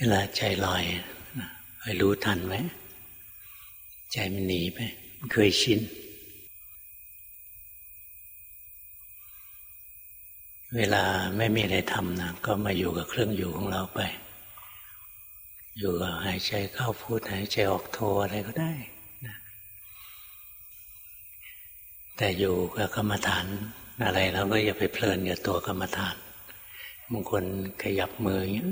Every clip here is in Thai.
เวลาใจลอยคอยรู้ทันไหมใจมันหนีไปเคยชิน เวลาไม่มีอะไรทำนะก็มาอยู่กับเครื่องอยู่ของเราไป อยู่กับหายใจเข้าพูดหายใจออกโทอะไรก็ได้นะแต่อยู่กับกรรมฐานอะไรเราก็อย่าไปเพลินกับตัวกรรมฐานบางคนขยับมืออย่างนี้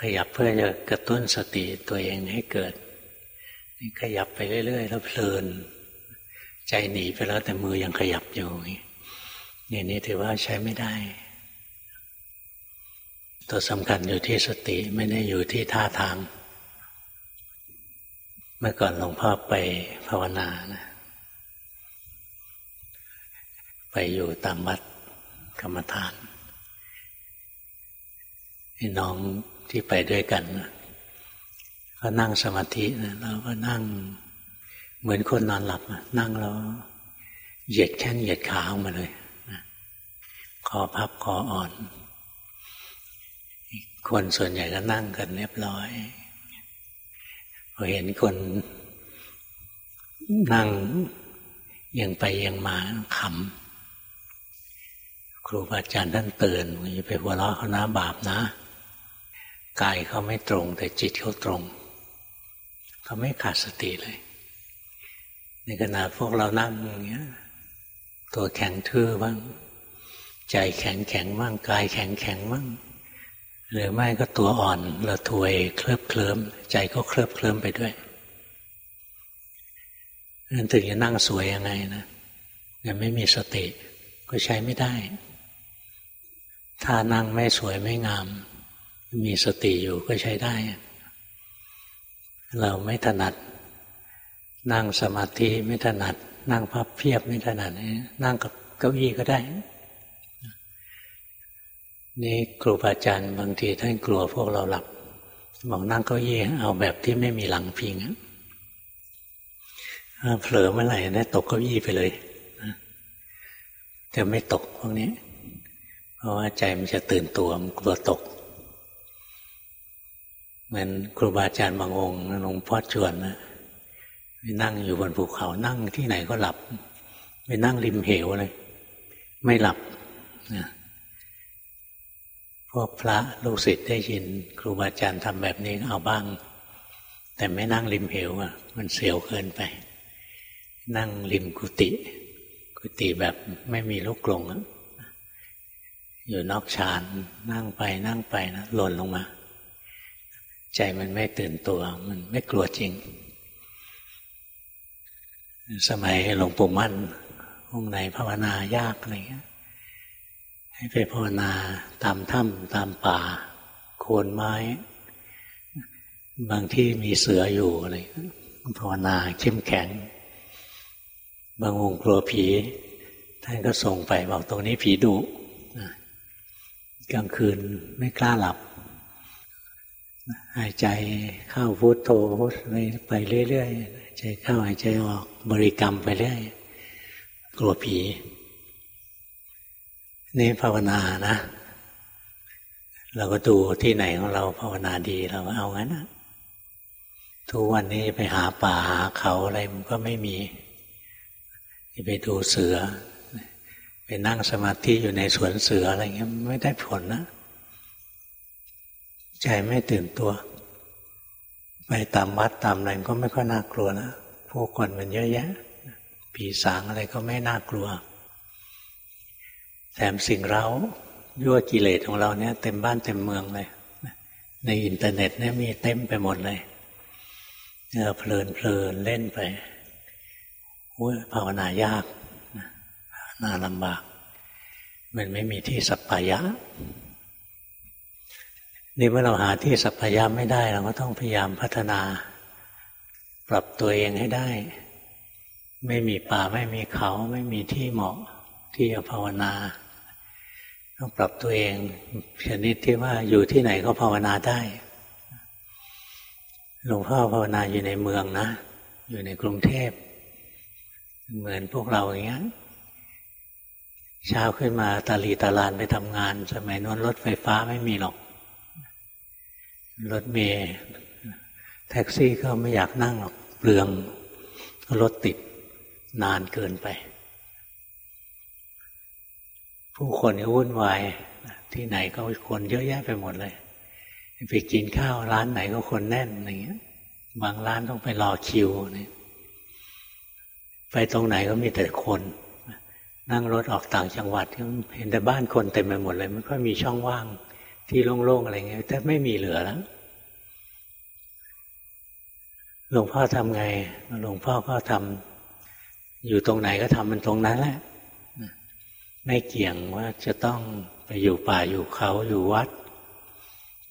ขยับเพื่อจะกระตุ้นสติตัวเองให้เกิดนี่ขยับไปเรื่อยๆแล้วเพลิน ใจหนีไปแล้วแต่มือยังขยับอยู่นี่นี่ถือว่าใช้ไม่ได้ ตัวสำคัญอยู่ที่สติไม่ได้อยู่ที่ท่าทาง เมื่อก่อนหลวงพ่อไปภาวนานะไปอยู่ตามวัดกรรมฐานน้อง ที่ไปด้วยกันก็นั่งสมาธินะเราก็นั่งเหมือนคนนอนหลับนั่งแล้วเหยียดแข้งเหยียดขาออกมาเลยคอพับคออ่อน คนส่วนใหญ่ก็นั่งกันเรียบร้อยพอเห็นคนนั่งยังไปยังมาขำครูบาอาจารย์ท่านเตือนอย่าไปหัวเราะเขานะบาปนะ กายเขาไม่ตรง แต่จิตเขาตรงเขาไม่ขาดสติเลย ในขณะพวกเรานั่งอย่างเงี้ย ตัวแข็งทื่อบ้าง ใจแข็งแข็งบ้างกายแข็งแข็งบ้างหรือไม่ก็ตัวอ่อนระทวยเคลิบเคลิ้มใจก็เคลิบเคลิ้มไปด้วยนั่นถึงจะนั่งสวยยังไงนะยังไม่มีสติก็ใช้ไม่ได้ ถ้านั่งไม่สวยไม่งาม มีสติอยู่ก็ใช้ได้ เราไม่ถนัด นั่งสมาธิไม่ถนัด นั่งพับเพียบไม่ถนัดนั่งกับเก้าอี้ก็ได้ นี่ครูบาอาจารย์บางทีท่านกลัวพวกเราหลับบอกนั่งเก้าอี้เอาแบบที่ไม่มีหลังพิงเผลอเมื่อไหร่นะตกเก้าอี้ไปเลยจะไม่ตกพวกนี้ เพราะว่าใจมันจะตื่นตัวมันกลัวตก เหมือนครูบาอาจารย์บางองค์หลวงพ่อชวนนะไปนั่งอยู่บนภูเขานั่งที่ไหนก็หลับ ไปนั่งริมเหวเลย ไม่หลับนะพวกพระลูกศิษย์ได้ยิน ครูบาอาจารย์ทำแบบนี้เอาบ้าง แต่ไม่นั่งริมเหวอะ มันเสียวเกินไป นั่งริมกุฏิกุฏิแบบไม่มีลูกกลงอยู่นอกชานนั่งไปนั่งไปนะหล่นลงมา ใจมันไม่ตื่นตัว มันไม่กลัวจริง สมัยหลวงปู่มั่นองค์ไหนภาวนายากอะไรเงี้ยให้ไปภาวนาตามถ้ำตามป่า โคนไม้ บางที่มีเสืออยู่อะไรภาวนาเข้มแข็ง บางองค์กลัวผี ท่านก็ส่งไปบอกตรงนี้ผีดุกลางคืนไม่กล้าหลับ หายใจเข้าพุทโธไปเรื่อยๆใจเข้าหายใจออกบริกรรมไปเรื่อยกลัวผีนี่ภาวนานะ เราก็ดูที่ไหนของเราภาวนาดีเราก็เอางั้นนะทุกวันนี้ไปหาป่าหาเขาอะไรมันก็ไม่มีไปดูเสือ ไปนั่งสมาธิอยู่ในสวนเสืออะไรเงี้ยไม่ได้ผลนะ ใจไม่ตื่นตัว ไปตามวัดตามอะไรก็ไม่ค่อยน่ากลัวนะพวกคนมันเยอะแยะ ผีสางอะไรก็ไม่น่ากลัว แถมสิ่งเรายั่วกิเลสของเราเนี่ย เต็มบ้านเต็มเมืองเลย ในอินเทอร์เน็ตเนี่ยมีเต็มไปหมดเลยเราเพลินเพลินเล่นไปโอ้ยภาวนายากภาวนาลำบาก มันไม่มีที่สัปปายะ นี่เมื่อเราหาที่สัพยาไม่ได้ เราก็ต้องพยายามพัฒนา ปรับตัวเองให้ได้ ไม่มีป่าไม่มีเขา ไม่มีที่เหมาะที่จะภาวนา ต้องปรับตัวเองชนิดที่ว่าอยู่ที่ไหนก็ภาวนาได้หลวงพ่อภาวนาอยู่ในเมืองนะ อยู่ในกรุงเทพ เหมือนพวกเราอย่างเงี้ยเช้าขึ้นมาตาลีตาลานไปทำงาน สมัยนั้นรถไฟฟ้าไม่มีหรอก รถเมล์แท็กซี่ก็ไม่อยากนั่งหรอกเปลืองรถติดนานเกินไป ผู้คนก็วุ่นวายที่ไหนก็คนเยอะแยะไปหมดเลย ไปกินข้าวร้านไหนก็คนแน่นอะไรเงี้ย บางร้านต้องไปรอคิวนี่ไปตรงไหนก็มีแต่คน นั่งรถออกต่างจังหวัดเห็นแต่บ้านคนเต็มไปหมดเลยไม่ค่อยมีช่องว่าง ที่โล่งๆอะไรเงี้ยแทบไม่มีเหลือแล้วหลวงพ่อทำไงหลวงพ่อก็ทำอยู่ตรงไหนก็ทำมันตรงนั้นแหละไม่เกี่ยงว่าจะต้องไปอยู่ป่าอยู่เขาอยู่วัด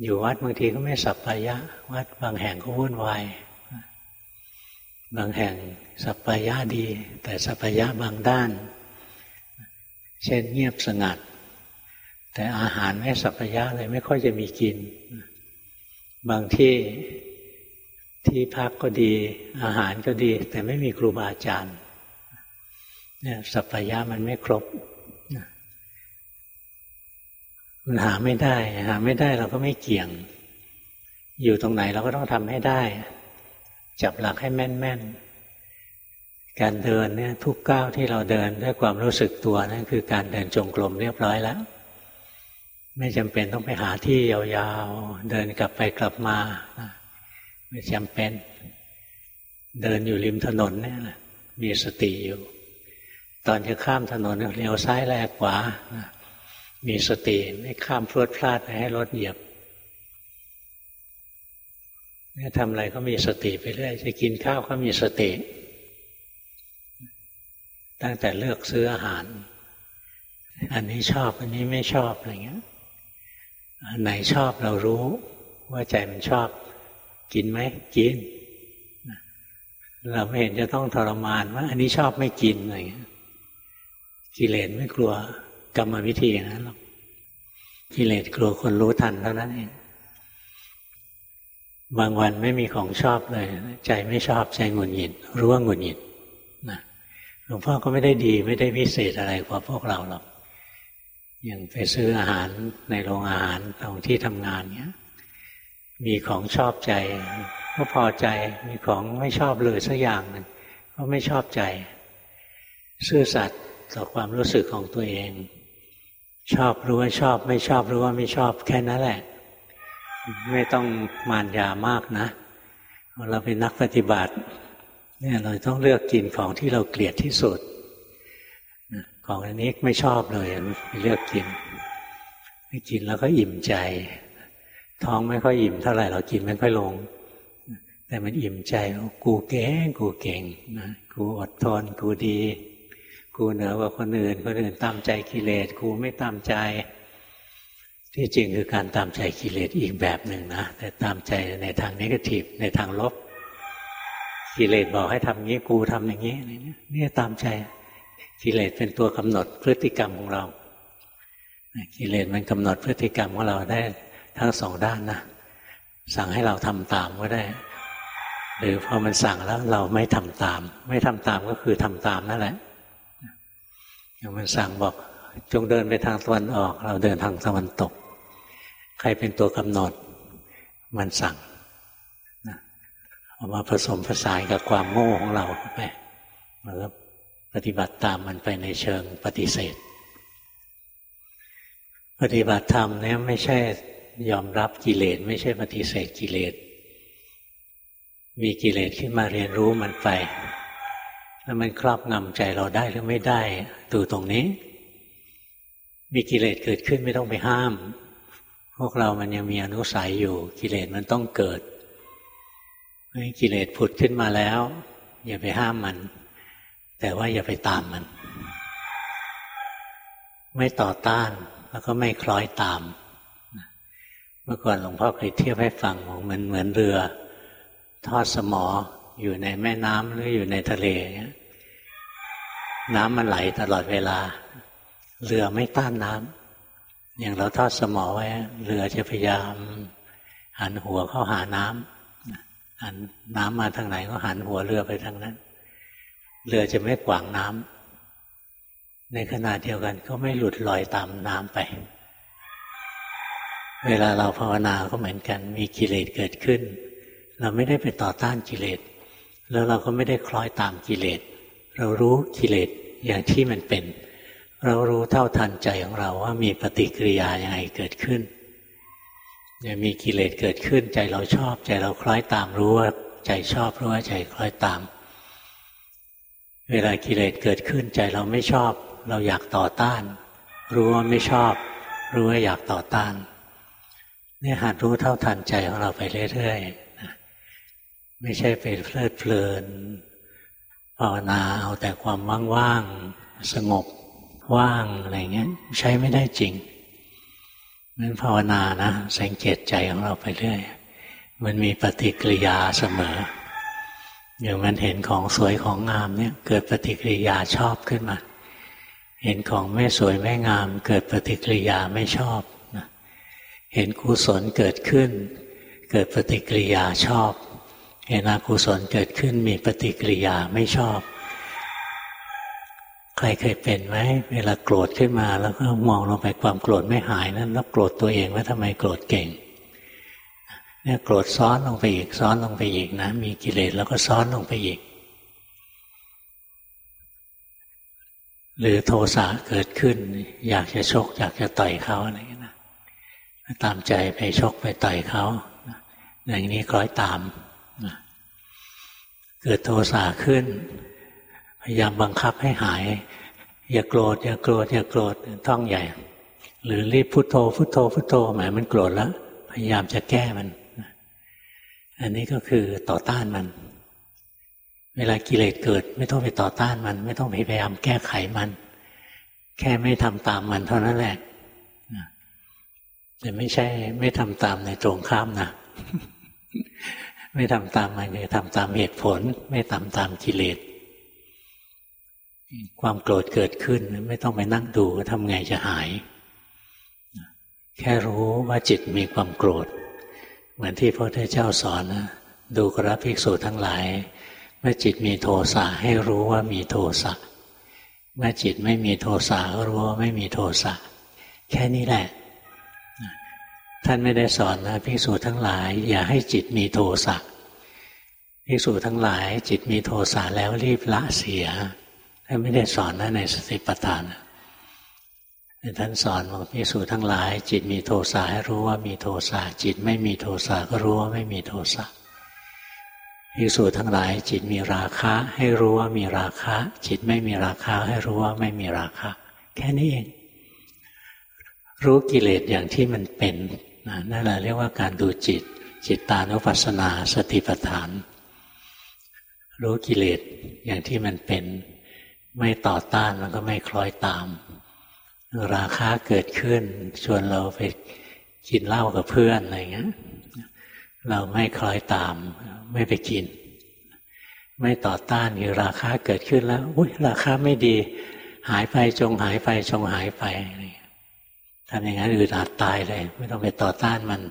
อยู่วัดบางทีก็ไม่สัปปายะ วัดบางแห่งก็วุ่นวายบางแห่งสัปปายะดี แต่สัปปายะบางด้าน เช่นเงียบสงัด แต่อาหารไม่สัปปายะเลยไม่ค่อยจะมีกิน บางที่ที่พักก็ดี อาหารก็ดี แต่ไม่มีครูบาอาจารย์เนี่ยสัพพยะมันไม่ครบมันหาไม่ได้ หาไม่ได้เราก็ไม่เกี่ยง อยู่ตรงไหนเราก็ต้องทำให้ได้ จับหลักให้แม่นๆ การเดินเนี่ยทุกก้าวที่เราเดินด้วยความรู้สึกตัวนั่นคือการเดินจงกรมเรียบร้อยแล้ว ไม่จำเป็นต้องไปหาที่ยาวๆ เดินกลับไปกลับมาไม่จำเป็น เดินอยู่ริมถนนเนี่ยมีสติอยู่ ตอนจะข้ามถนนเลี้ยวซ้ายแลกขวามีสติไม่ข้ามพลวดพลาดไปให้รถเหยียบเนี่ยทำอะไรก็มีสติไปเรื่อยจะกินข้าวก็มีสติ ตั้งแต่เลือกซื้ออาหาร อันนี้ชอบอันนี้ไม่ชอบอะไรเงี้ย ไหนชอบเรารู้ว่าใจมันชอบ กินไหมกิน เราไม่เห็นจะต้องทรมานว่า อันนี้ชอบไม่กินอะไรเงี้ยกิเลสไม่กลัวกรรมวิธีอย่างนั้นหรอกกิเลสกลัวคนรู้ทันเท่านั้นเองบางวันไม่มีของชอบเลย ใจไม่ชอบใจหงุดหงิดรู้ว่าหงุดหงิดนะหลวงพ่อก็ไม่ได้ดีไม่ได้พิเศษอะไรกว่าพวกเราหรอก อย่างไปซื้ออาหารในโรงอาหารตรงที่ทำงานเนี้ย มีของชอบใจ ก็พอใจมีของไม่ชอบเลยสักอย่างหนึ่งก็ไม่ชอบใจ ซื่อสัตย์ต่อความรู้สึกของตัวเอง ชอบรู้ว่าชอบ ไม่ชอบรู้ว่าไม่ชอบแค่นั้นแหละ ไม่ต้องมานยามากนะ เราเป็นนักปฏิบัติเนี่ยเราต้องเลือกกินของที่เราเกลียดที่สุด ของอันนี้ไม่ชอบเลยเลือกกินไม่กินแล้วก็อิ่มใจ ท้องไม่ค่อยอิ่มเท่าไหร่เรากินไม่ค่อยลง แต่มันอิ่มใจกูเก่งกูเก่งนะกูอดทนกูดี กูเหนือกว่าคนอื่นคนอื่นตามใจกิเลสกูไม่ตามใจ ที่จริงคือการตามใจกิเลสอีกแบบหนึ่งนะแต่ตามใจในทางนิเกทีฟในทางลบกิเลสบอกให้ทำงี้กูทำอย่างนี้นี่ตามใจ กิเลสเป็นตัวกำหนดพฤติกรรมของเรากิเลสมันกำหนดพฤติกรรมของเราได้ทั้งสองด้านนะสั่งให้เราทำตามก็ได้ หรือพอมันสั่งแล้วเราไม่ทำตาม ไม่ทำตามก็คือทำตามนั่นแหละอย่างมันสั่งบอกจงเดินไปทางตะวันออก เราเดินทางตะวันตก ใครเป็นตัวกำหนด มันสั่งเอามาผสมผสานกับความโง่ของเราไปมันก็ ปฏิบัติตามมันไปในเชิงปฏิเสธ ปฏิบัติธรรมเนี่ยไม่ใช่ยอมรับกิเลสไม่ใช่ปฏิเสธกิเลส มีกิเลสขึ้นมาเรียนรู้มันไป แล้วมันครอบงำใจเราได้หรือไม่ได้ดูตรงนี้ มีกิเลสเกิดขึ้นไม่ต้องไปห้าม พวกเรามันยังมีอนุสัยอยู่ กิเลสมันต้องเกิดกิเลสผุดขึ้นมาแล้ว อย่าไปห้ามมัน แต่ว่าอย่าไปตามมัน ไม่ต่อต้านแล้วก็ไม่คล้อยตาม เมื่อก่อนหลวงพ่อเคยเทียบให้ฟังเหมือนเหมือนเรือ ทอดสมออยู่ในแม่น้ำหรืออยู่ในทะเลน้ำมันไหลตลอดเวลา เรือไม่ต้านน้ำอย่างเราทอดสมอไว้เรือจะพยายามหันหัวเข้าหาน้ำหันน้ำมาทางไหนก็หันหัวเรือไปทางนั้น เรือจะไม่ขวางน้ำในขณะเดียวกันก็ไม่หลุดลอยตามน้ำไป เวลาเราภาวนาก็เหมือนกัน มีกิเลสเกิดขึ้น เราไม่ได้ไปต่อต้านกิเลส แล้วเราก็ไม่ได้คล้อยตามกิเลส เรารู้กิเลสอย่างที่มันเป็น เรารู้เท่าทันใจของเราว่ามีปฏิกิริยาอย่างไรเกิดขึ้นเนี่ยมีกิเลสเกิดขึ้น ใจเราชอบ ใจเราคล้อยตามรู้ว่าใจชอบรู้ว่าใจคล้อยตาม เวลากิเลสเกิดขึ้นใจเราไม่ชอบ เราอยากต่อต้าน รู้ว่าไม่ชอบ รู้ว่าอยากต่อต้านเนี่ยหัดรู้เท่าทันใจของเราไปเรื่อยๆไม่ใช่ไปเพลิดเพลินภาวนาเอาแต่ความว่างๆสงบว่างอะไรเงี้ย ใช้ไม่ได้จริงนั้นภาวนานะสังเกตใจของเราไปเรื่อย มันมีปฏิกิริยาเสมอ อย่างมันเห็นของสวยของงามเนี่ย เกิดปฏิกิริยาชอบขึ้นมา เห็นของไม่สวยไม่งาม เกิดปฏิกิริยาไม่ชอบเห็นกุศลเกิดขึ้น เกิดปฏิกิริยาชอบ เห็นอกุศลเกิดขึ้นมีปฏิกิริยาไม่ชอบ ใครเคยเป็นไหมเวลาโกรธขึ้นมา แล้วก็มองลงไปความโกรธไม่หายนั้นแล้วโกรธตัวเองว่าทำไมโกรธเก่ง เนี่ยโกรธซ้อนลงไปอีกซ้อนลงไปอีกนะ มีกิเลสแล้วก็ซ้อนลงไปอีก หรือโทสะเกิดขึ้น อยากจะชก อยากจะต่อยเขาอะไรอย่างนี้นะตามใจไปชกไปต่อยเขาอย่างนี้คล้อยตามเกิดโทสะขึ้น พยายามบังคับให้หาย อย่าโกรธอย่าโกรธอย่าโกรธท่องใหญ่ หรือรีบพุโทโธพุโทโธพุโทโธหมายมันโกรธแล้วพยายามจะแก้มัน อันนี้ก็คือต่อต้านมัน เวลากิเลสเกิด ไม่ต้องไปต่อต้านมัน ไม่ต้องพยายามแก้ไขมัน แค่ไม่ทำตามมันเท่านั้นแหละแต่ไม่ใช่ ไม่ทำตามในตรงข้ามนะไม่ทำตามมันคือทำตามเหตุผล ไม่ทำตามกิเลสความโกรธเกิดขึ้น ไม่ต้องไปนั่งดูทำไงจะหาย แค่รู้ว่าจิตมีความโกรธ เหมือนที่พระพุทธเจ้าสอนนะดูกราภิกษุทั้งหลาย เมื่อจิตมีโทสะให้รู้ว่ามีโทสะเมื่อจิตไม่มีโทสะก็รู้ว่าไม่มีโทสะแค่นี้แหละ ท่านไม่ได้สอนนะภิกษุทั้งหลาย อย่าให้จิตมีโทสะภิกษุทั้งหลาย จิตมีโทสะแล้วรีบละเสียท่านไม่ได้สอนนะในสติปัฏฐานนะ ท่านสอนบอกพิสูจทั้งหลาย จิตมีโทสะให้รู้ว่ามีโทสะจิตไม่มีโทสะก็รู้ว่าไม่มีโทสะพิสูจทั้งหลาย จิตมีราคะ ให้รู้ว่ามีราคะ จิตไม่มีราคะ ให้รู้ว่าไม่มีราคะ แค่นี้เอง รู้กิเลสอย่างที่มันเป็นนั่นแหละเรียกว่าการดูจิต จิตตานุปัสสนาสติปัฏฐาน รู้กิเลสอย่างที่มันเป็น ไม่ต่อต้านแล้วก็ไม่คล้อยตาม ราคาเกิดขึ้น ชวนเราไปกินเหล้ากับเพื่อนอะไรเงี้ยเราไม่คล้อยตาม ไม่ไปกิน ไม่ต่อต้านคือราคาเกิดขึ้นแล้ว อุ้ยราคาไม่ดี หายไปจงหายไปจงหายไปทำอย่างนั้นอืดอาดตายเลย ไม่ต้องไปต่อต้านมัน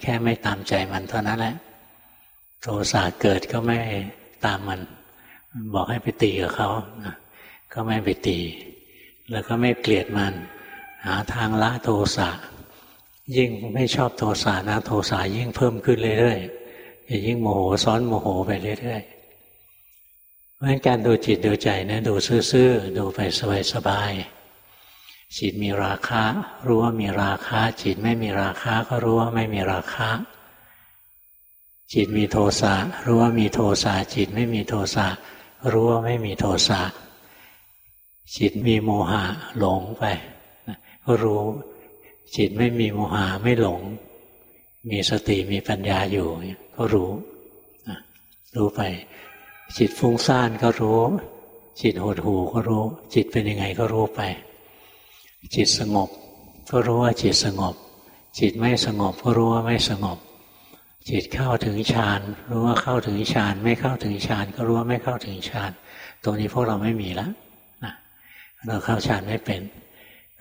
แค่ไม่ตามใจมันเท่านั้นแหละโทสะเกิดก็ไม่ตามมัน บอกให้ไปตีกับเขาก็ไม่ไปตี แล้วก็ไม่เกลียดมัน หาทางละโทสะยิ่งไม่ชอบโทสะนะโทสะยิ่งเพิ่มขึ้นเรื่อยๆจะยิ่งโมโหซ้อนโมโหไปเรื่อยๆเพราะฉะนั้นการดูจิตดูใจนะดูซื่อๆดูไปสบายๆจิตมีราคะ รู้ว่ามีราคะ จิตไม่มีราคะก็รู้ว่าไม่มีราคะ จิตมีโทสะรู้ว่ามีโทสะจิตไม่มีโทสะรู้ว่าไม่มีโทสะ จิตมีโมหะหลงไปก็รู้ จิตไม่มีโมหะไม่หลง มีสติมีปัญญาอยู่ก็รู้รู้ไป จิตฟุ้งซ่านก็รู้ จิตหดหูก็รู้ จิตเป็นยังไงก็รู้ไป จิตสงบ ก็รู้ว่าจิตสงบ จิตไม่สงบก็รู้ว่าไม่สงบ จิตเข้าถึงฌานรู้ว่าเข้าถึงฌานไม่เข้าถึงฌานก็รู้ว่าไม่เข้าถึงฌานตรงนี้พวกเราไม่มีแล้ว เราเข้าฌานไม่เป็น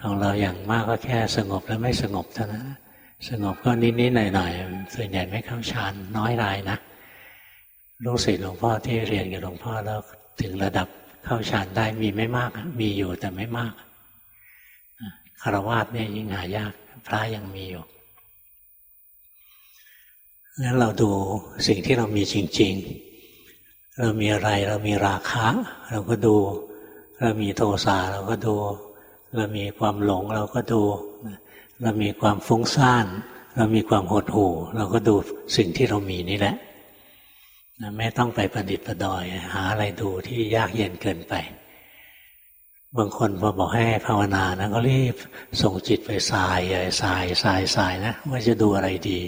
ของเราอย่างมากก็แค่สงบแล้วไม่สงบเท่านั้นสงบก็นิดๆหน่อยๆส่วนใหญ่ไม่เข้าฌานน้อยรายนะลูกศิษย์หลวงพ่อที่เรียนกับหลวงพ่อแล้วถึงระดับเข้าฌานได้มีไม่มาก มีอยู่แต่ไม่มากคารวะเนี่ยยิ่งหายากพระยังมีอยู่งั้นเราดูสิ่งที่เรามีจริง ๆ เรามีอะไรเรามีราคะ เราก็ดู เรามีโทสะเราก็ดู เรามีความหลงเราก็ดู เรามีความฟุ้งซ่าน เรามีความหดหู่ เราก็ดูสิ่งที่เรามีนี่แหละไม่ต้องไปประดิษฐ์ประดอย หาอะไรดูที่ยากเย็นเกินไป บางคนพอบอกให้ภาวนานะก็รีบส่งจิตไปสายใหญ่สายสายสายนะว่าจะดูอะไรดี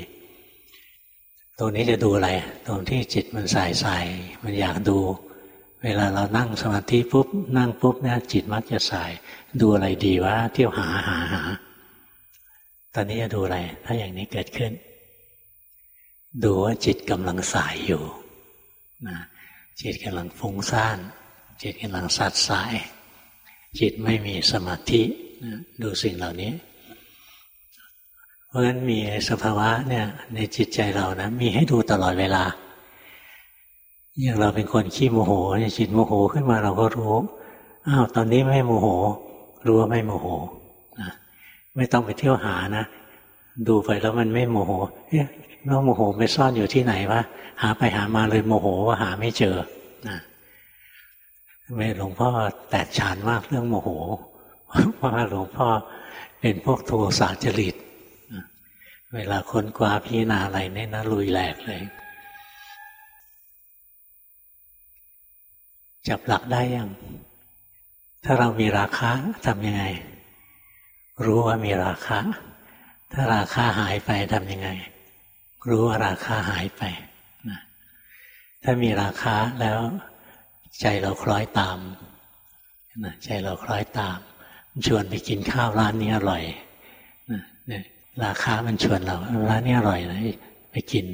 ตรงนี้จะดูอะไร ตรงที่จิตมันสายสายมันอยากดู เวลาเรานั่งสมาธิปุ๊บนั่งปุ๊บเนี่ยจิตมักจะสาย ดูอะไรดีวะเที่ยวหาหาหา ตอนนี้จะดูอะไร ถ้าอย่างนี้เกิดขึ้น ดูว่าจิตกำลังสายอยู่นะจิตกำลังฟุ้งซ่าน จิตกำลังสัดสาย จิตไม่มีสมาธินะดูสิ่งเหล่านี้ เพราะฉะนั้นมีสภาวะเนี่ย ในจิตใจเรานะมีให้ดูตลอดเวลา อย่างเราเป็นคนขี้โมโหจิตโมโหขึ้นมาเราก็รู้อ้าวตอนนี้ไม่โมโห รู้ว่าไม่โมโหนะไม่ต้องไปเที่ยวหานะ ดูไปแล้วมันไม่โมโหเอ๊ะแล้วโมโหไปซ่อนอยู่ที่ไหนวะหาไปหามาเลยโมโหว่าหาไม่เจอนะไม่หลวงพ่อแตกฉานมากเรื่องโมโหเพราะว่าหลวงพ่อเป็นพวกโทสะจริตเวลาค้นคว้าพิจารณาอะไรเนี่ยนะลุยแหลกเลย จับหลักได้ยัง ถ้าเรามีราคาทำยังไง รู้ว่ามีราคาถ้าราคาหายไปทำยังไง รู้ว่าราคาหายไปถ้ามีราคาแล้วใจเราคล้อยตามนะใจเราคล้อยตาม ชวนไปกินข้าวร้านนี้อร่อยนะเนี่ยราคามันชวนเราร้านนี้อร่อยนะไปกิน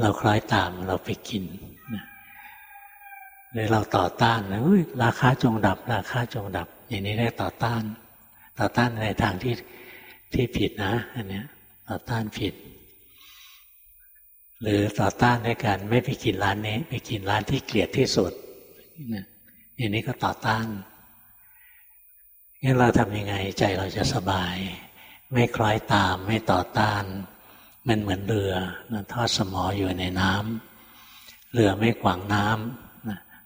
เราคล้อยตามเราไปกินนะ เลยเราต่อต้านนะราคาจงดับ ราคาจงดับ อย่างนี้ได้ต่อต้าน ต่อต้านในทางที่ที่ผิดนะอันเนี้ยต่อต้านผิด หรือต่อต้านด้วยกันไม่ไปกินร้านนี้ ไปกินร้านที่เกลียดที่สุดอย่างนี้ก็ต่อต้านงั้นเราทำยังไงใจเราจะสบาย ไม่คล้อยตามไม่ต่อต้าน มันเหมือนเรือทอดสมออยู่ในน้ำเรือไม่ขวางน้ำ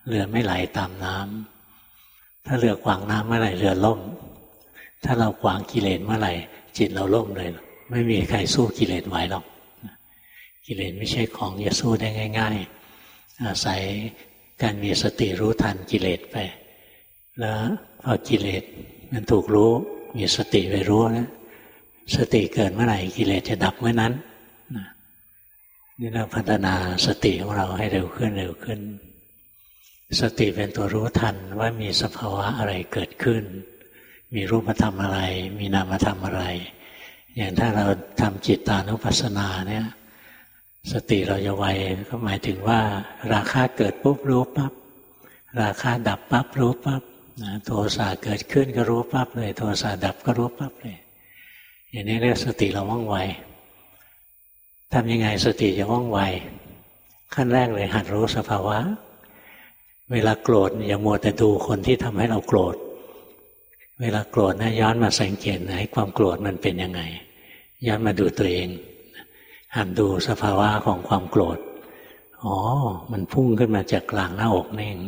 เรือไม่ไหลตามน้ำถ้าเรือขวางน้ำเมื่อไหร่เรือล่ม ถ้าเราขวางกิเลสเมื่อไหร่ จิตเราล่มเลย ไม่มีใครสู้กิเลสไหวหรอก กิเลสไม่ใช่ของจะสู้ได้ง่าย ๆ อาศัยการมีสติรู้ทันกิเลสไป แล้วพอกิเลสมันถูกรู้มีสติไปรู้นะสติเกิดเมื่อไหร่กิเลสจะดับเมื่อนั้นนี่เราพัฒนาสติของเราให้เร็วขึ้นเร็วขึ้น สติเป็นตัวรู้ทันว่ามีสภาวะอะไรเกิดขึ้น มีรูปธรรมอะไร มีนามธรรมอะไร อย่างถ้าเราทำจิตตานุปัสสนาเนี่ย สติเราจะไวก็หมายถึงว่า ราคาเกิดปุ๊บรู้ปั๊บราคาดับปั๊บรู้ปั๊บนะโทสะเกิดขึ้นก็รู้ปั๊บเลย โทสะดับก็รู้ปั๊บเลย อย่างนี้เรียกสติเราว่องไวทำยังไงสติจะว่องไว ขั้นแรกเลยหัดรู้สภาวะ เวลาโกรธอย่ามัวแต่ดูคนที่ทำให้เราโกรธ เวลาโกรธนะย้อนมาสังเกตนะความโกรธมันเป็นยังไง ย้อนมาดูตัวเองหัดดูสภาวะของความโกรธอ๋อ มันพุ่งขึ้นมาจากกลางหน้าอกนี่เอง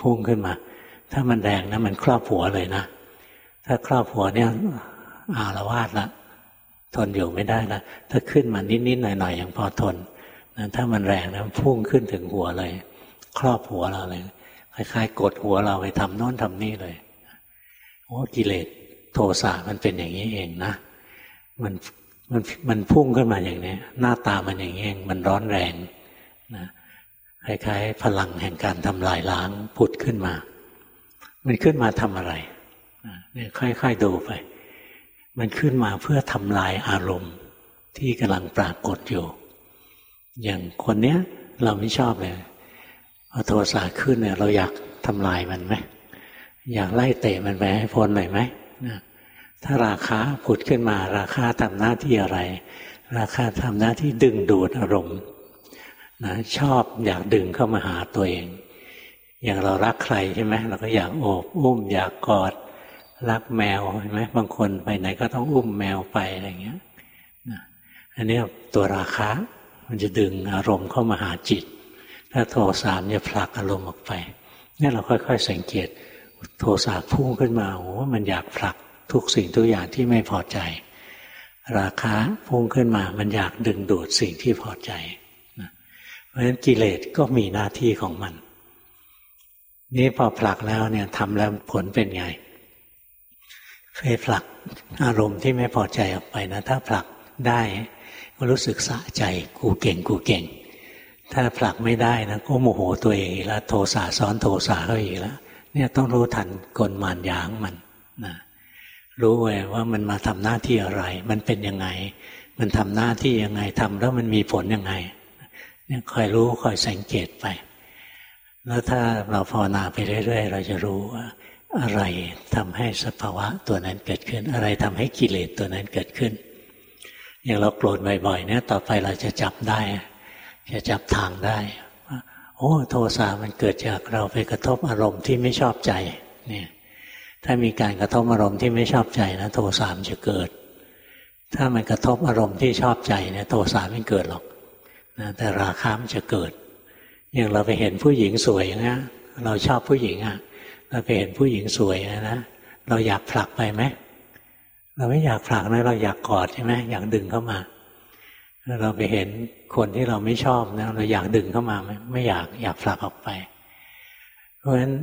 พุ่งขึ้นมา ถ้ามันแรงนะมันครอบหัวเลยนะ ถ้าครอบหัวเนี่ยอาละวาดละทนอยู่ไม่ได้ละถ้าขึ้นมานิดๆหน่อยๆยังพอทนนะถ้ามันแรงนะพุ่งขึ้นถึงหัวเลย ครอบหัวเราเลยคล้ายๆกดหัวเราไปทำโน้นทำนี่เลยโอ้กิเลสโทสะมันเป็นอย่างนี้เองนะ มันมันมันพุ่งขึ้นมาอย่างนี้ หน้าตามันอย่างนี้เองมันร้อนแรงนะคล้ายๆพลังแห่งการทำลายล้างผุดขึ้นมา มันขึ้นมาทำอะไรเนี่ยค่อยๆดูไป มันขึ้นมาเพื่อทำลายอารมณ์ที่กำลังปรากฏอยู่ อย่างคนเนี้ย เราไม่ชอบเลย อโทสะขึ้นเนี่ยเราอยากทำลายมันไหมอยากไล่เตะมันไปให้พ้นหน่อยไหมถ้าราคาผุดขึ้นมา ราคาทำหน้าที่อะไร ราคาทำหน้าที่ดึงดูดอารมณ์นะชอบอยากดึงเข้ามาหาตัวเอง อย่างเรารักใครใช่ไหมเราก็อยากโอบอุ้ม อยากกอดรักแมวใช่ไหมบางคนไปไหนก็ต้องอุ้มแมวไปอะไรเงี้ยนะอันนี้ตัวราคามันจะดึงอารมณ์เข้ามาหาจิต ถ้าโทสะจะผลักอารมณ์ออกไปนี่เราค่อย ๆ สังเกต โทสะพุ่งขึ้นมาโอ้มันอยากผลักทุกสิ่งทุกอย่างที่ไม่พอใจ ราคะพุ่งขึ้นมา มันอยากดึงดูดสิ่งที่พอใจเพราะฉะนั้นกิเลสก็มีหน้าที่ของมัน นี่พอผลักแล้วเนี่ยทำแล้วผลเป็นไงไปผลักอารมณ์ที่ไม่พอใจออกไปนะ ถ้าผลักได้ก็รู้สึกสะใจกูเก่งกูเก่ง ถ้าผลักไม่ได้นะก็โมโหตัวเองแล้วโทสะซ้อนโทสะเข้าอีกแล้วเนี่ยต้องรู้ทันกลมานยางมันนะรู้ไว้ว่ามันมาทำหน้าที่อะไร มันเป็นยังไง มันทำหน้าที่ยังไงทำแล้วมันมีผลยังไงเนี่ยคอยรู้คอยสังเกตไป แล้วถ้าเราภาวนาไปเรื่อย ๆ เราจะรู้ว่า อะไรทำให้สภาวะตัวนั้นเกิดขึ้น อะไรทำให้กิเลสตัวนั้นเกิดขึ้น อย่างเราโกรธบ่อยๆเนี่ยต่อไปเราจะจับได้ จะจับทางได้ว่าโอ้โทสะมันเกิดจากเราไปกระทบอารมณ์ที่ไม่ชอบใจเนี่ยถ้ามีการกระทบอารมณ์ที่ไม่ชอบใจนะโทสะมันจะเกิด ถ้ามันกระทบอารมณ์ที่ชอบใจเนี่ยโทสะไม่เกิดหรอกนะแต่ราคะมันจะเกิด อย่างเราไปเห็นผู้หญิงสวยนะเราชอบผู้หญิงอะ่ะ เราไปเห็นผู้หญิงสวยนะเราอยากผลักไปไหมเราไม่อยากผลักนะเราอยากกอดใช่ไหมอยากดึงเข้ามา เราไปเห็นคนที่เราไม่ชอบนะเราอยากดึงเข้ามาไหมไม่อยากอยากผลักออกไป เพราะฉะนั้น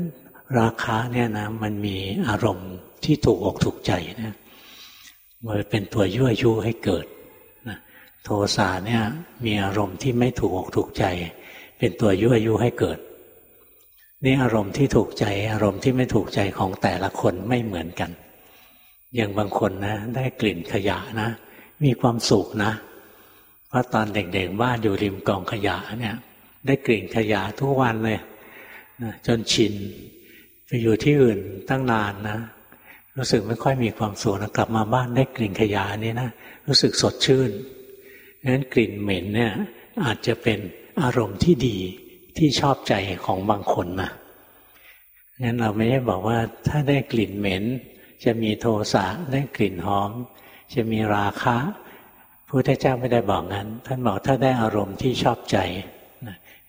ราคาเนี่ยนะมันมีอารมณ์ที่ถูกอกถูกใจนะมันเป็นตัวยั่วยุให้เกิดนะโทสะเนี่ยมีอารมณ์ที่ไม่ถูกอกถูกใจ เป็นตัวยั่วยุให้เกิด นี่อารมณ์ที่ถูกใจอารมณ์ที่ไม่ถูกใจของแต่ละคนไม่เหมือนกัน อย่างบางคนนะ ได้กลิ่นขยะนะ มีความสุขนะ เพราะตอนเด็กๆบ้านอยู่ริมกองขยะเนี่ย ได้กลิ่นขยะทุกวันเลยนะจนชินไปอยู่ที่อื่นตั้งนานนะ รู้สึกไม่ค่อยมีความสุขนะกลับมาบ้านได้กลิ่นขยะนี้นะรู้สึกสดชื่นนั้นกลิ่นเหม็นเนี่ย อาจจะเป็นอารมณ์ที่ดีที่ชอบใจของบางคนนะงั้นเราไม่ได้บอกว่าถ้าได้กลิ่นเหม็น จะมีโทสะได้กลิ่นหอม จะมีราคะ พระพุทธเจ้าไม่ได้บอกงั้น ท่านบอกถ้าได้อารมณ์ที่ชอบใจ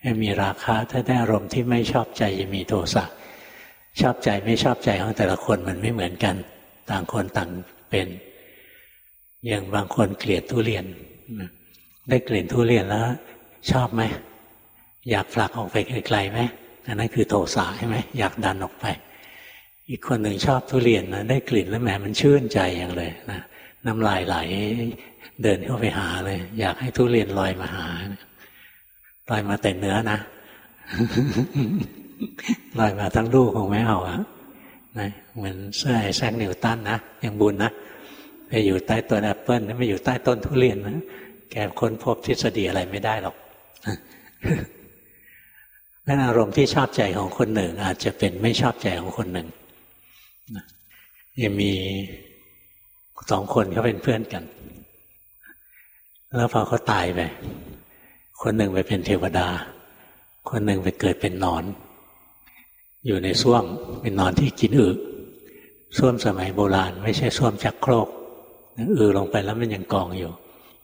จะมีราคะ ถ้าได้อารมณ์ที่ไม่ชอบใจจะมีโทสะชอบใจไม่ชอบใจของแต่ละคนมันไม่เหมือนกัน ต่างคนต่างเป็น อย่างบางคนเกลียดทุเรียน ได้กลิ่นทุเรียนแล้ว ชอบไหมอยากผลักออกไปไกลๆไหมอันั่นคือโทสะใช่ไหมอยากดันออกไป อีกคนหนึ่งชอบทุเรียนนะได้กลิ่นแล้วแหมมันชื่นใจอย่างเลยนะน้ำลายไหล เดินเข้าไปหาเลย อยากให้ทุเรียนลอยมาหาลอยมาแต่เนื้อนะลอยมาทั้งลูกคงไม่เอาอะนะเหมือนเสื้อแซกนิวตันนะยังบุญนะไปอยู่ใต้ต้นแอปเปิ้ลไม่อยู่ใต้ต้นทุเรียนนะแกค้นพบทฤษฎีอะไรไม่ได้หรอกนั่นอารมณ์ที่ชอบใจของคนหนึ่ง อาจจะเป็นไม่ชอบใจของคนหนึ่งยังมีสองคนเขาเป็นเพื่อนกัน แล้วพอเขาตายไป คนหนึ่งไปเป็นเทวดา คนหนึ่งไปเกิดเป็นนอน อยู่ในส้วมเป็นนอนที่กินอึส้วมสมัยโบราณ ไม่ใช่ส้วมจักโครกอือลงไปแล้วมันยังกองอยู่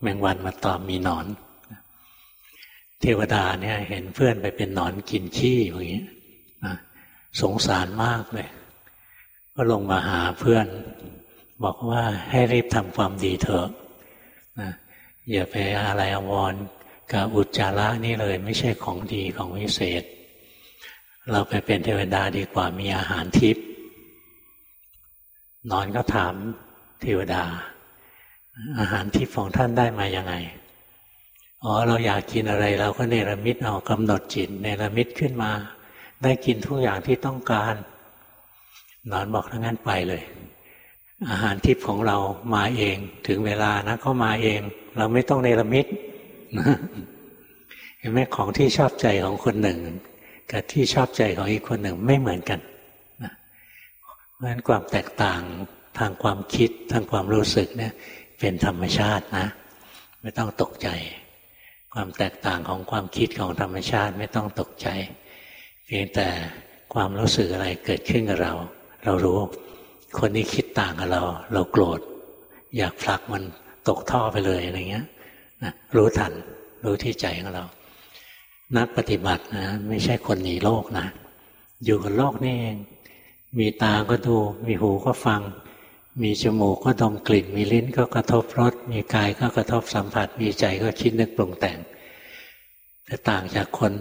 แมงวันมาตอมมีนอน เทวดาเนี่ย เห็นเพื่อนไปเป็นหนอนกินขี้อย่างนี้สงสารมากเลย ก็ลงมาหาเพื่อน บอกว่าให้รีบทำความดีเถอะ อย่าไปอะไรอววรกับอุจจาระนี่เลย ไม่ใช่ของดีของวิเศษ เราไปเป็นเทวดาดีกว่ามีอาหารทิพย์นอนก็ถามเทวดา อาหารทิพย์ของท่านได้มาอย่างไงอ๋อเราอยากกินอะไรเราก็เนรมิตเอากำหนดจิตเนรมิตขึ้นมา ได้กินทุกอย่างที่ต้องการนอนบอกทั้งนั้นไปเลย อาหารทิพย์ของเรามาเอง ถึงเวลานะก็มาเอง เราไม่ต้องเนรมิตเห็นไหมของที่ชอบใจของคนหนึ่ง กับที่ชอบใจของอีกคนหนึ่งไม่เหมือนกันเพราะฉะนั้นความแตกต่างทางความคิดทางความรู้สึกเนี่ย เป็นธรรมชาตินะ ไม่ต้องตกใจ ความแตกต่างของความคิดของธรรมชาติไม่ต้องตกใจ เพียงแต่ความรู้สึกอะไรเกิดขึ้นกับเรา เรารู้ คนนี้คิด ต่างกับเรา เราโกรธ อยากผลักมันตกท่อไปเลยอะไรเงี้ยนะรู้ทัน รู้ที่ใจของเรา นักปฏิบัตินะ ไม่ใช่คนหนีโลกนะ อยู่กับโลกนี่เอง มีตาก็ดู มีหูก็ฟัง มีจมูกก็ดมกลิ่น มีลิ้นก็กระทบรส มีกายก็กระทบสัมผัส มีใจก็คิดนึกปรุงแต่งแต่ต่างจากคน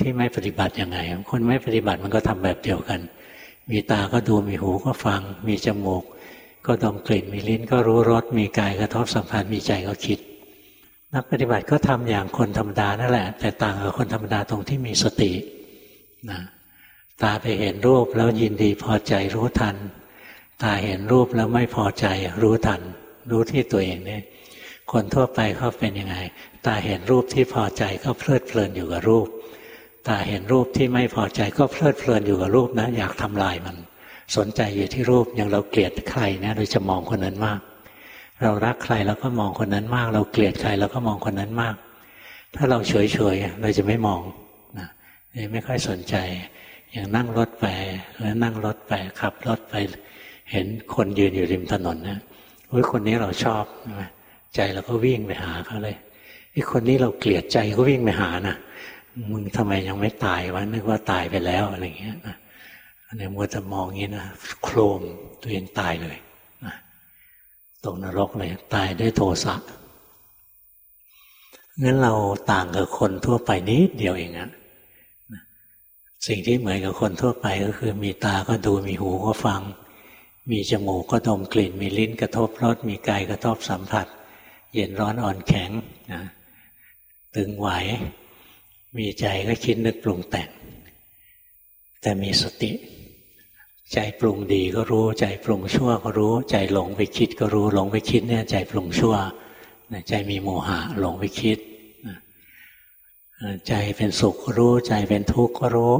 ที่ไม่ปฏิบัติยังไง คนไม่ปฏิบัติมันก็ทำแบบเดียวกัน มีตาก็ดูมีหูก็ฟัง มีจมูก ก็ดมกลิ่น มีลิ้นก็รู้รส มีกายกระทบสัมผัส มีใจก็คิด นักปฏิบัติก็ทำอย่างคนธรรมดานั่นแหละ แต่ต่างกับคนธรรมดาตรงที่มีสตินะตาไปเห็นรูปแล้วยินดีพอใจรู้ทัน ตาเห็นรูปแล้วไม่พอใจรู้ทัน รู้ที่ตัวเองเนี่ยคนทั่วไปเขาเป็นยังไง ตาเห็นรูปที่พอใจก็เพลิดเพลินอยู่กับรูป ตาเห็นรูปที่ไม่พอใจก็เพลิดเพลินอยู่กับรูปนะ อยากทำลายมัน สนใจอยู่ที่รูปอย่างเราเกลียดใครเนี่ยเราจะมองคนนั้นมาก เรารักใครเราก็มองคนนั้นมาก เราเกลียดใครเราก็มองคนนั้นมาก ถ้าเราเฉยเฉยเราจะไม่มองนะไม่ค่อยสนใจ อย่างนั่งรถไปแล้วนั่งรถไปขับรถไป เห็นคนยืนอยู่ริมถนนนะโอ้ยคนนี้เราชอบใจเราก็วิ่งไปหาเขาเลยไอ้คนนี้เราเกลียดใจก็วิ่งไปหาน่ะ มึงทำไมยังไม่ตายวะนึกว่าตายไปแล้วอะไรอย่างเงี้ยนะอันนี้มัวจะมองงี้นะโครมตัวเองตายเลยนะตกนรกเลยตายด้วยโทสะงั้นเราต่างกับคนทั่วไปนิดเดียวเองอะสิ่งที่เหมือนกับคนทั่วไปก็คือ มีตาก็ดูมีหูก็ฟัง มีจมูกก็ดมกลิ่น มีลิ้นกระทบรสมีกายกระทบสัมผัส เย็นร้อนอ่อนแข็งนะตึงไหว มีใจก็คิดนึกปรุงแต่ง แต่มีสติ ใจปรุงดีก็รู้ ใจปรุงชั่วก็รู้ ใจหลงไปคิดก็รู้ หลงไปคิดเนี่ย ใจปรุงชั่วใจมีโมหะหลงไปคิดใจเป็นสุขก็รู้ ใจเป็นทุกข์ก็รู้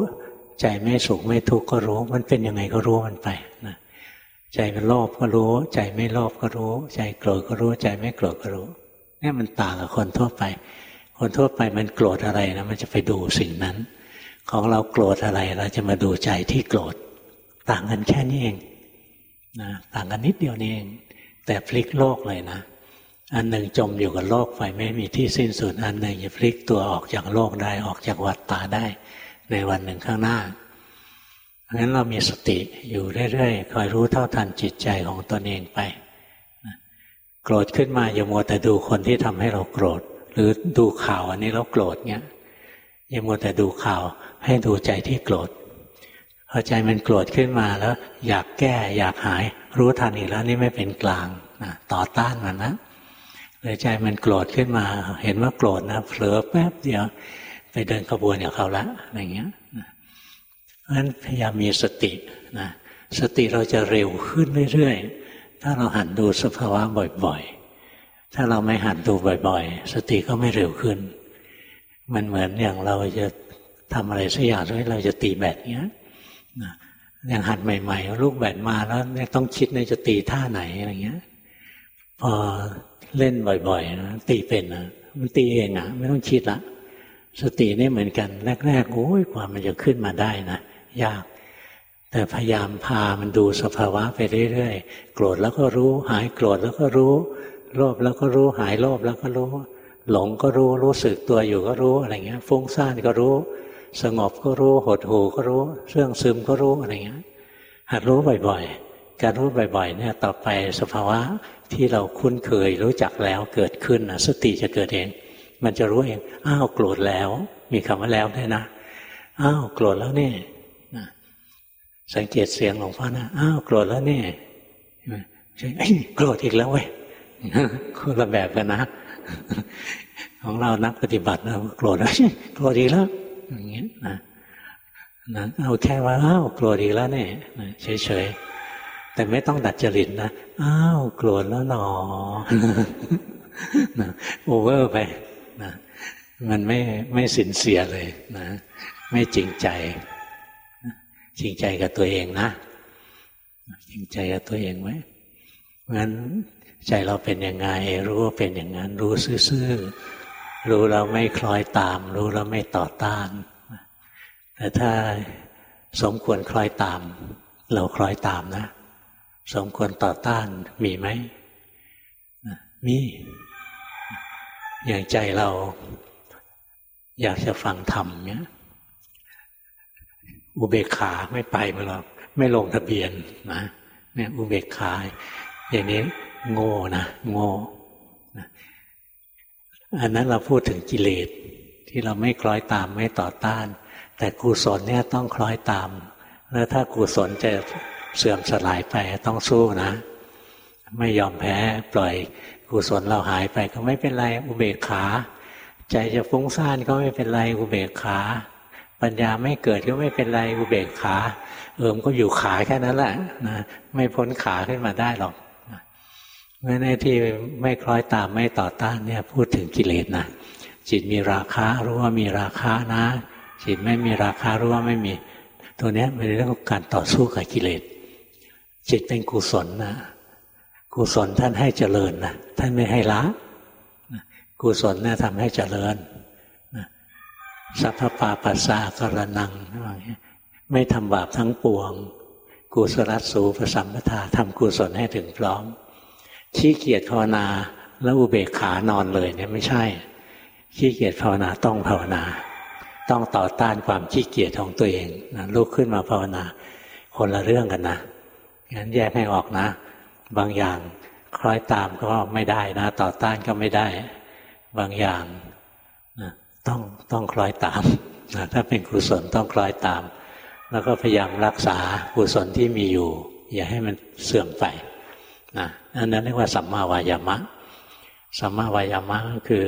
ใจไม่สุขไม่ทุกข์ก็รู้ มันเป็นยังไงก็รู้มันไปนะใจเป็นโลภก็รู้ ใจไม่โลภก็รู้ ใจโกรธก็รู้ ใจไม่โกรธก็รู้เนี่ยมันต่างกับคนทั่วไป คนทั่วไปมันโกรธอะไรนะมันจะไปดูสิ่งนั้น ของเราโกรธอะไรเราจะมาดูใจที่โกรธ ต่างกันแค่นี้เองนะต่างกันนิดเดียวนี่เอง แต่พลิกโลกเลยนะ อันหนึ่งจมอยู่กับโลกไปไม่มีที่สิ้นสุดอันหนึ่งจะพลิกตัวออกจากโลกได้ออกจากวัฏฏะได้ ในวันหนึ่งข้างหน้าเพราะฉะนั้นเรามีสติอยู่เรื่อยๆคอยรู้เท่าทันจิตใจของตนเองไปโกรธขึ้นมาอย่ามัวแต่ดูคนที่ทำให้เราโกรธ หรือดูข่าวอันนี้เราโกรธเงี้ยอย่ามัวแต่ดูข่าวให้ดูใจที่โกรธพอใจมันโกรธขึ้นมาแล้ว อยากแก้อยากหาย รู้ทันอีกแล้วนี่ไม่เป็นกลางนะต่อต้านมันนะเลยใจมันโกรธขึ้นมา เห็นว่าโกรธนะเผลอแป๊บเดียว ไปเดินขบวนกับเขาละอะไรเงี้ยเพราะฉะนั้นพยายามมีสตินะสติเราจะเร็วขึ้นเรื่อยๆถ้าเราหันดูสภาวะบ่อย ๆ ถ้าเราไม่หันดูบ่อย ๆ สติก็ไม่เร็วขึ้น มันเหมือนอย่างเราจะทำอะไรสักอย่างด้วยเราจะตีแบตเงี้ยอย่างหัดใหม่ๆ ลูกแบดมาแล้วต้องคิดในจะตีท่าไหนอะไรเงี้ย พอเล่นบ่อยๆนะตีเป็นนะมันตีเองอะ่ะ ไม่ต้องคิดละสตินี่เหมือนกันแรกๆโอ้ยกว่ามันจะขึ้นมาได้นะยาก แต่พยายามพามันดูสภาวะไปเรื่อยๆโกรธแล้วก็รู้ หายโกรธแล้วก็รู้ โลภแล้วก็รู้หายโลภแล้วก็รู้ หลงก็รู้รู้สึกตัวอยู่ก็รู้อะไรเงี้ยฟุ้งซ่านก็รู้ สงบก็รู้หดหูก็รู้เรื่องซึมก็รู้อะไรเงี้ยหัดรู้บ่อยๆ การรู้บ่อยๆเนี่ยต่อไปสภาวะที่เราคุ้นเคยรู้จักแล้วเกิดขึ้นนะสติจะเกิดเอง มันจะรู้เองอ้าวโกรธแล้ว มีคำว่าแล้วด้วยนะอ้าวโกรธแล้วเนี่ยสังเกตเสียงหลวงพ่อนะอ้าวโกรธแล้วเนี่ยใช่โกรธอีกแล้วเว้ย คนละแบบกันนะ ของเรานักปฏิบัติเราโกรธแล้วโกรธอีกแล้วอย่างเงี้ยนะนะเอาแค่ว่าอ้าวโกรธอีกแล้วเนี่ยเฉยๆแต่ไม่ต้องดัดจริตนะอ้าวโกรธแล้วหนอนะโอเวอร์ไปนะมันไม่ไม่สินเสียเลยนะ ไม่จริงใจ จริงใจกับตัวเองนะ จริงใจกับตัวเองไหมงั้น ใจเราเป็นยังไง รู้ว่าเป็นอย่างนั้น รู้ซื่อรู้แล้วไม่คล้อยตาม รู้แล้วไม่ต่อต้าน แต่ถ้าสมควรคล้อยตาม เราคล้อยตามนะ สมควรต่อต้านมีไหมมีอย่างใจเราอยากจะฟังธรรมเนี้ยอุเบกขาไม่ไปมาหรอกไม่ลงทะเบียนนะเนี่ยอุเบกขาอย่างนี้ โง่นะโง่อันนั้นเราพูดถึงกิเลสที่เราไม่คล้อยตามไม่ต่อต้าน แต่กุศลเนี่ยต้องคล้อยตาม แล้วถ้ากุศลจะเสื่อมสลายไปต้องสู้นะ ไม่ยอมแพ้ปล่อยกุศลเราหายไปก็ไม่เป็นไรอุเบกขา ใจจะฟุ้งซ่านก็ไม่เป็นไรอุเบกขา ปัญญาไม่เกิดก็ไม่เป็นไรอุเบกขา เอิมก็อยู่ขาแค่นั้นแหละนะไม่พ้นขาขึ้นมาได้หรอก เมื่อในที่ไม่คล้อยตามไม่ต่อต้านเนี่ยพูดถึงกิเลสนะจิตมีราคะรู้ว่ามีราคะนะ จิตไม่มีราคะรู้ว่าไม่มี ตัวนี้เป็นเรื่องของการต่อสู้กับกิเลสจิตเป็นกุศลนะกุศลท่านให้เจริญนะท่านไม่ให้ละกุศลเนี่ยทำให้เจริญสัพพปาปัสสะกรนังไม่ทำบาปทั้งปวง กุศลสูปสัมปทาทำกุศลให้ถึงพร้อม ขี้เกียจภาวนา แล้วอุเบกขานอนเลยเนี่ยไม่ใช่ ขี้เกียจภาวนาต้องภาวนา ต้องต่อต้านความขี้เกียจของตัวเองนะลุกขึ้นมาภาวนา คนละเรื่องกันนะงั้นแยกให้ออกนะ บางอย่างคล้อยตามก็ไม่ได้นะ ต่อต้านก็ไม่ได้ บางอย่างนะต้องต้องคล้อยตามนะถ้าเป็นกุศลต้องคล้อยตาม แล้วก็พยายามรักษากุศลที่มีอยู่ อย่าให้มันเสื่อมไปนะ อันนั้นเรียกว่าสัมมาวายามะ สัมมาวายามะก็คือ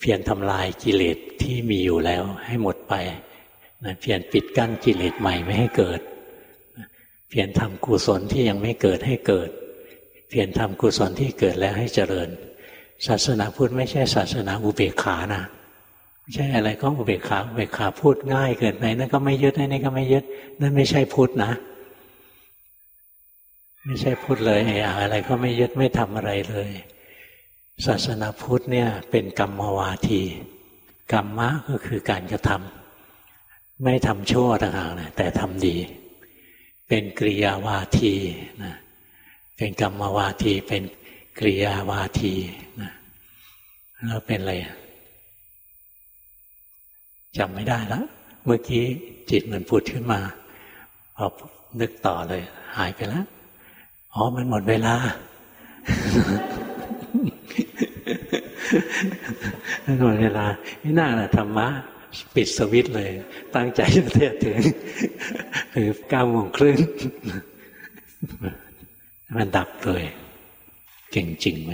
เพียรทำลายกิเลสที่มีอยู่แล้วให้หมดไปนะเพียรปิดกั้นกิเลสใหม่ไม่ให้เกิด เพียรทำกุศลที่ยังไม่เกิดให้เกิด เพียรทำกุศลที่เกิดแล้วให้เจริญ ศาสนาพุทธไม่ใช่ศาสนาอุเบกขานะไม่ใช่อะไรก็อุเบกขาอุเบกขาพูดง่ายเกินไปนั่นก็ไม่ยึดนั่นก็ไม่ยึดนั่นไม่ใช่พุทธนะ ไม่ใช่พุทธเลยอะไรก็ไม่ยึดไม่ทำอะไรเลย ศาสนาพุทธเนี่ยเป็นกรรมวาทีกรรมะก็คือการกระทำไม่ทำชั่วต่างหากนะแต่ทำดี เป็นกริยาวาทีนะเป็นกรรมวาทีเป็นกริยาวาทีนะแล้วเป็นอะไรจำไม่ได้แล้วเมื่อกี้จิตมันพูดขึ้นมาพอนึกต่อเลย หายไปแล้ว อ๋อ มันหมดเวลามันหมดเวลาไม่น่าละธรรมะ ปิดสวิตเลย ตั้งใจจะเทศถึงคือเก้าโมงครึ่งมันดับเลยเก่งจริงไหม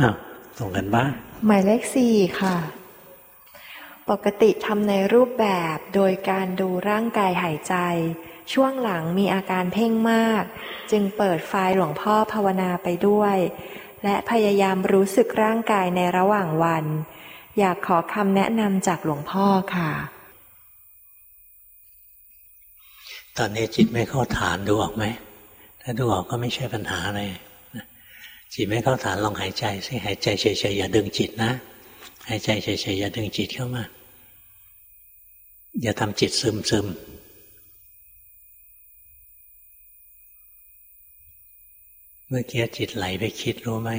อ้าวส่งกันบ้างหมายเลขสี่ค่ะ ปกติทำในรูปแบบโดยการดูร่างกายหายใจ ช่วงหลังมีอาการเพ่งมาก จึงเปิดไฟล์หลวงพ่อภาวนาไปด้วย และพยายามรู้สึกร่างกายในระหว่างวัน อยากขอคำแนะนำจากหลวงพ่อค่ะ ตอนนี้จิตไม่เข้าฐานดูออกไหม ถ้าดูออกก็ไม่ใช่ปัญหาเลยจิตไม่เข้าฐานลองหายใจสิหายใจเฉยๆอย่าดึงจิตนะ หายใจเฉยๆอย่าดึงจิตเข้ามาอย่าทำจิตซึมซึม มื่อกี้จิตไหลไปคิดรู้ไหม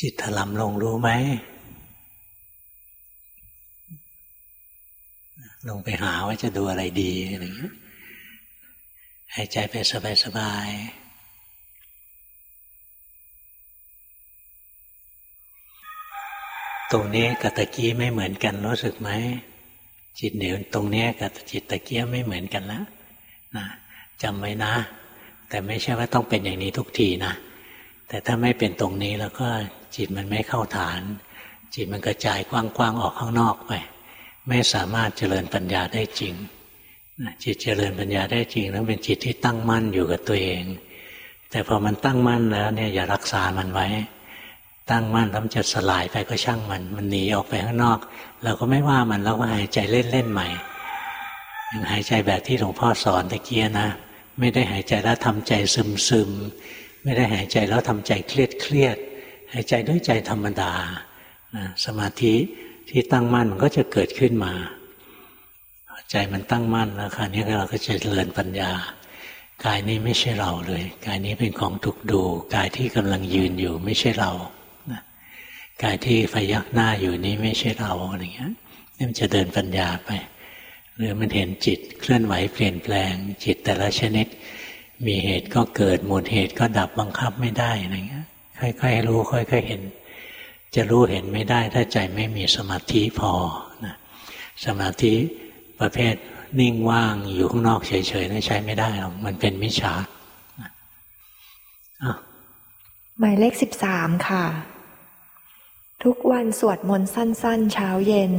จิตถลำลงรู้ไหม ลงไปหาว่าจะดูอะไรดีอะไรเงี้ยหายใจไปสบายๆตรงนี้กับตะกี้ไม่เหมือนกันรู้สึกไหมจิตเหนียวตรงนี้กับจิตตะเกียไม่เหมือนกันแล้ว นะจำไว้นะ แต่ไม่ใช่ว่าต้องเป็นอย่างนี้ทุกทีนะ แต่ถ้าไม่เป็นตรงนี้แล้วก็จิตมันไม่เข้าฐาน จิตมันกระจายกว้างๆออกข้างนอกไปไม่สามารถเจริญปัญญาได้จริงจิตเจริญปัญญาได้จริงแล้วเป็นจิตที่ตั้งมั่นอยู่กับตัวเอง แต่พอมันตั้งมั่นแล้วเนี่ยอย่ารักษามันไว้ ตั้งมั่นแล้วมันจะสลายไปก็ช่างมัน มันหนีออกไปข้างนอก เราก็ไม่ว่ามันแล้วก็หายใจเล่นๆใหม่ หายใจแบบที่หลวงพ่อสอนตะเกียนะ ไม่ได้หายใจแล้วทำใจซึมซึมไม่ได้หายใจแล้วทำใจเครียดเครียดหายใจด้วยใจธรรมดาสมาธิที่ตั้งมั่นมันก็จะเกิดขึ้นมา ใจมันตั้งมั่นแล้วคราวนี้เราก็จะเจริญปัญญากายนี้ไม่ใช่เราเลย กายนี้เป็นของถูกดู กายที่กำลังยืนอยู่ไม่ใช่เรากายที่ไฟยักหน้าอยู่นี้ไม่ใช่เราอะไรเงี้ยนี่มันจะเดินปัญญาไป หรือมันเห็นจิตเคลื่อนไหวเปลี่ยนแปลง จิตแต่ละชนิด มีเหตุก็เกิดหมดเหตุก็ดับบังคับไม่ได้อะไรเงี้ยค่อยๆรู้ค่อยๆเห็น จะรู้เห็นไม่ได้ ถ้าใจไม่มีสมาธิพอนะสมาธิประเภทนิ่งว่างอยู่ข้างนอกเฉยๆนั่นใช้ไม่ได้หรอกมันเป็นมิจฉาหมายเลขสิบสามค่ะ ทุกวันสวดมนต์สั้น ๆ เช้าเย็น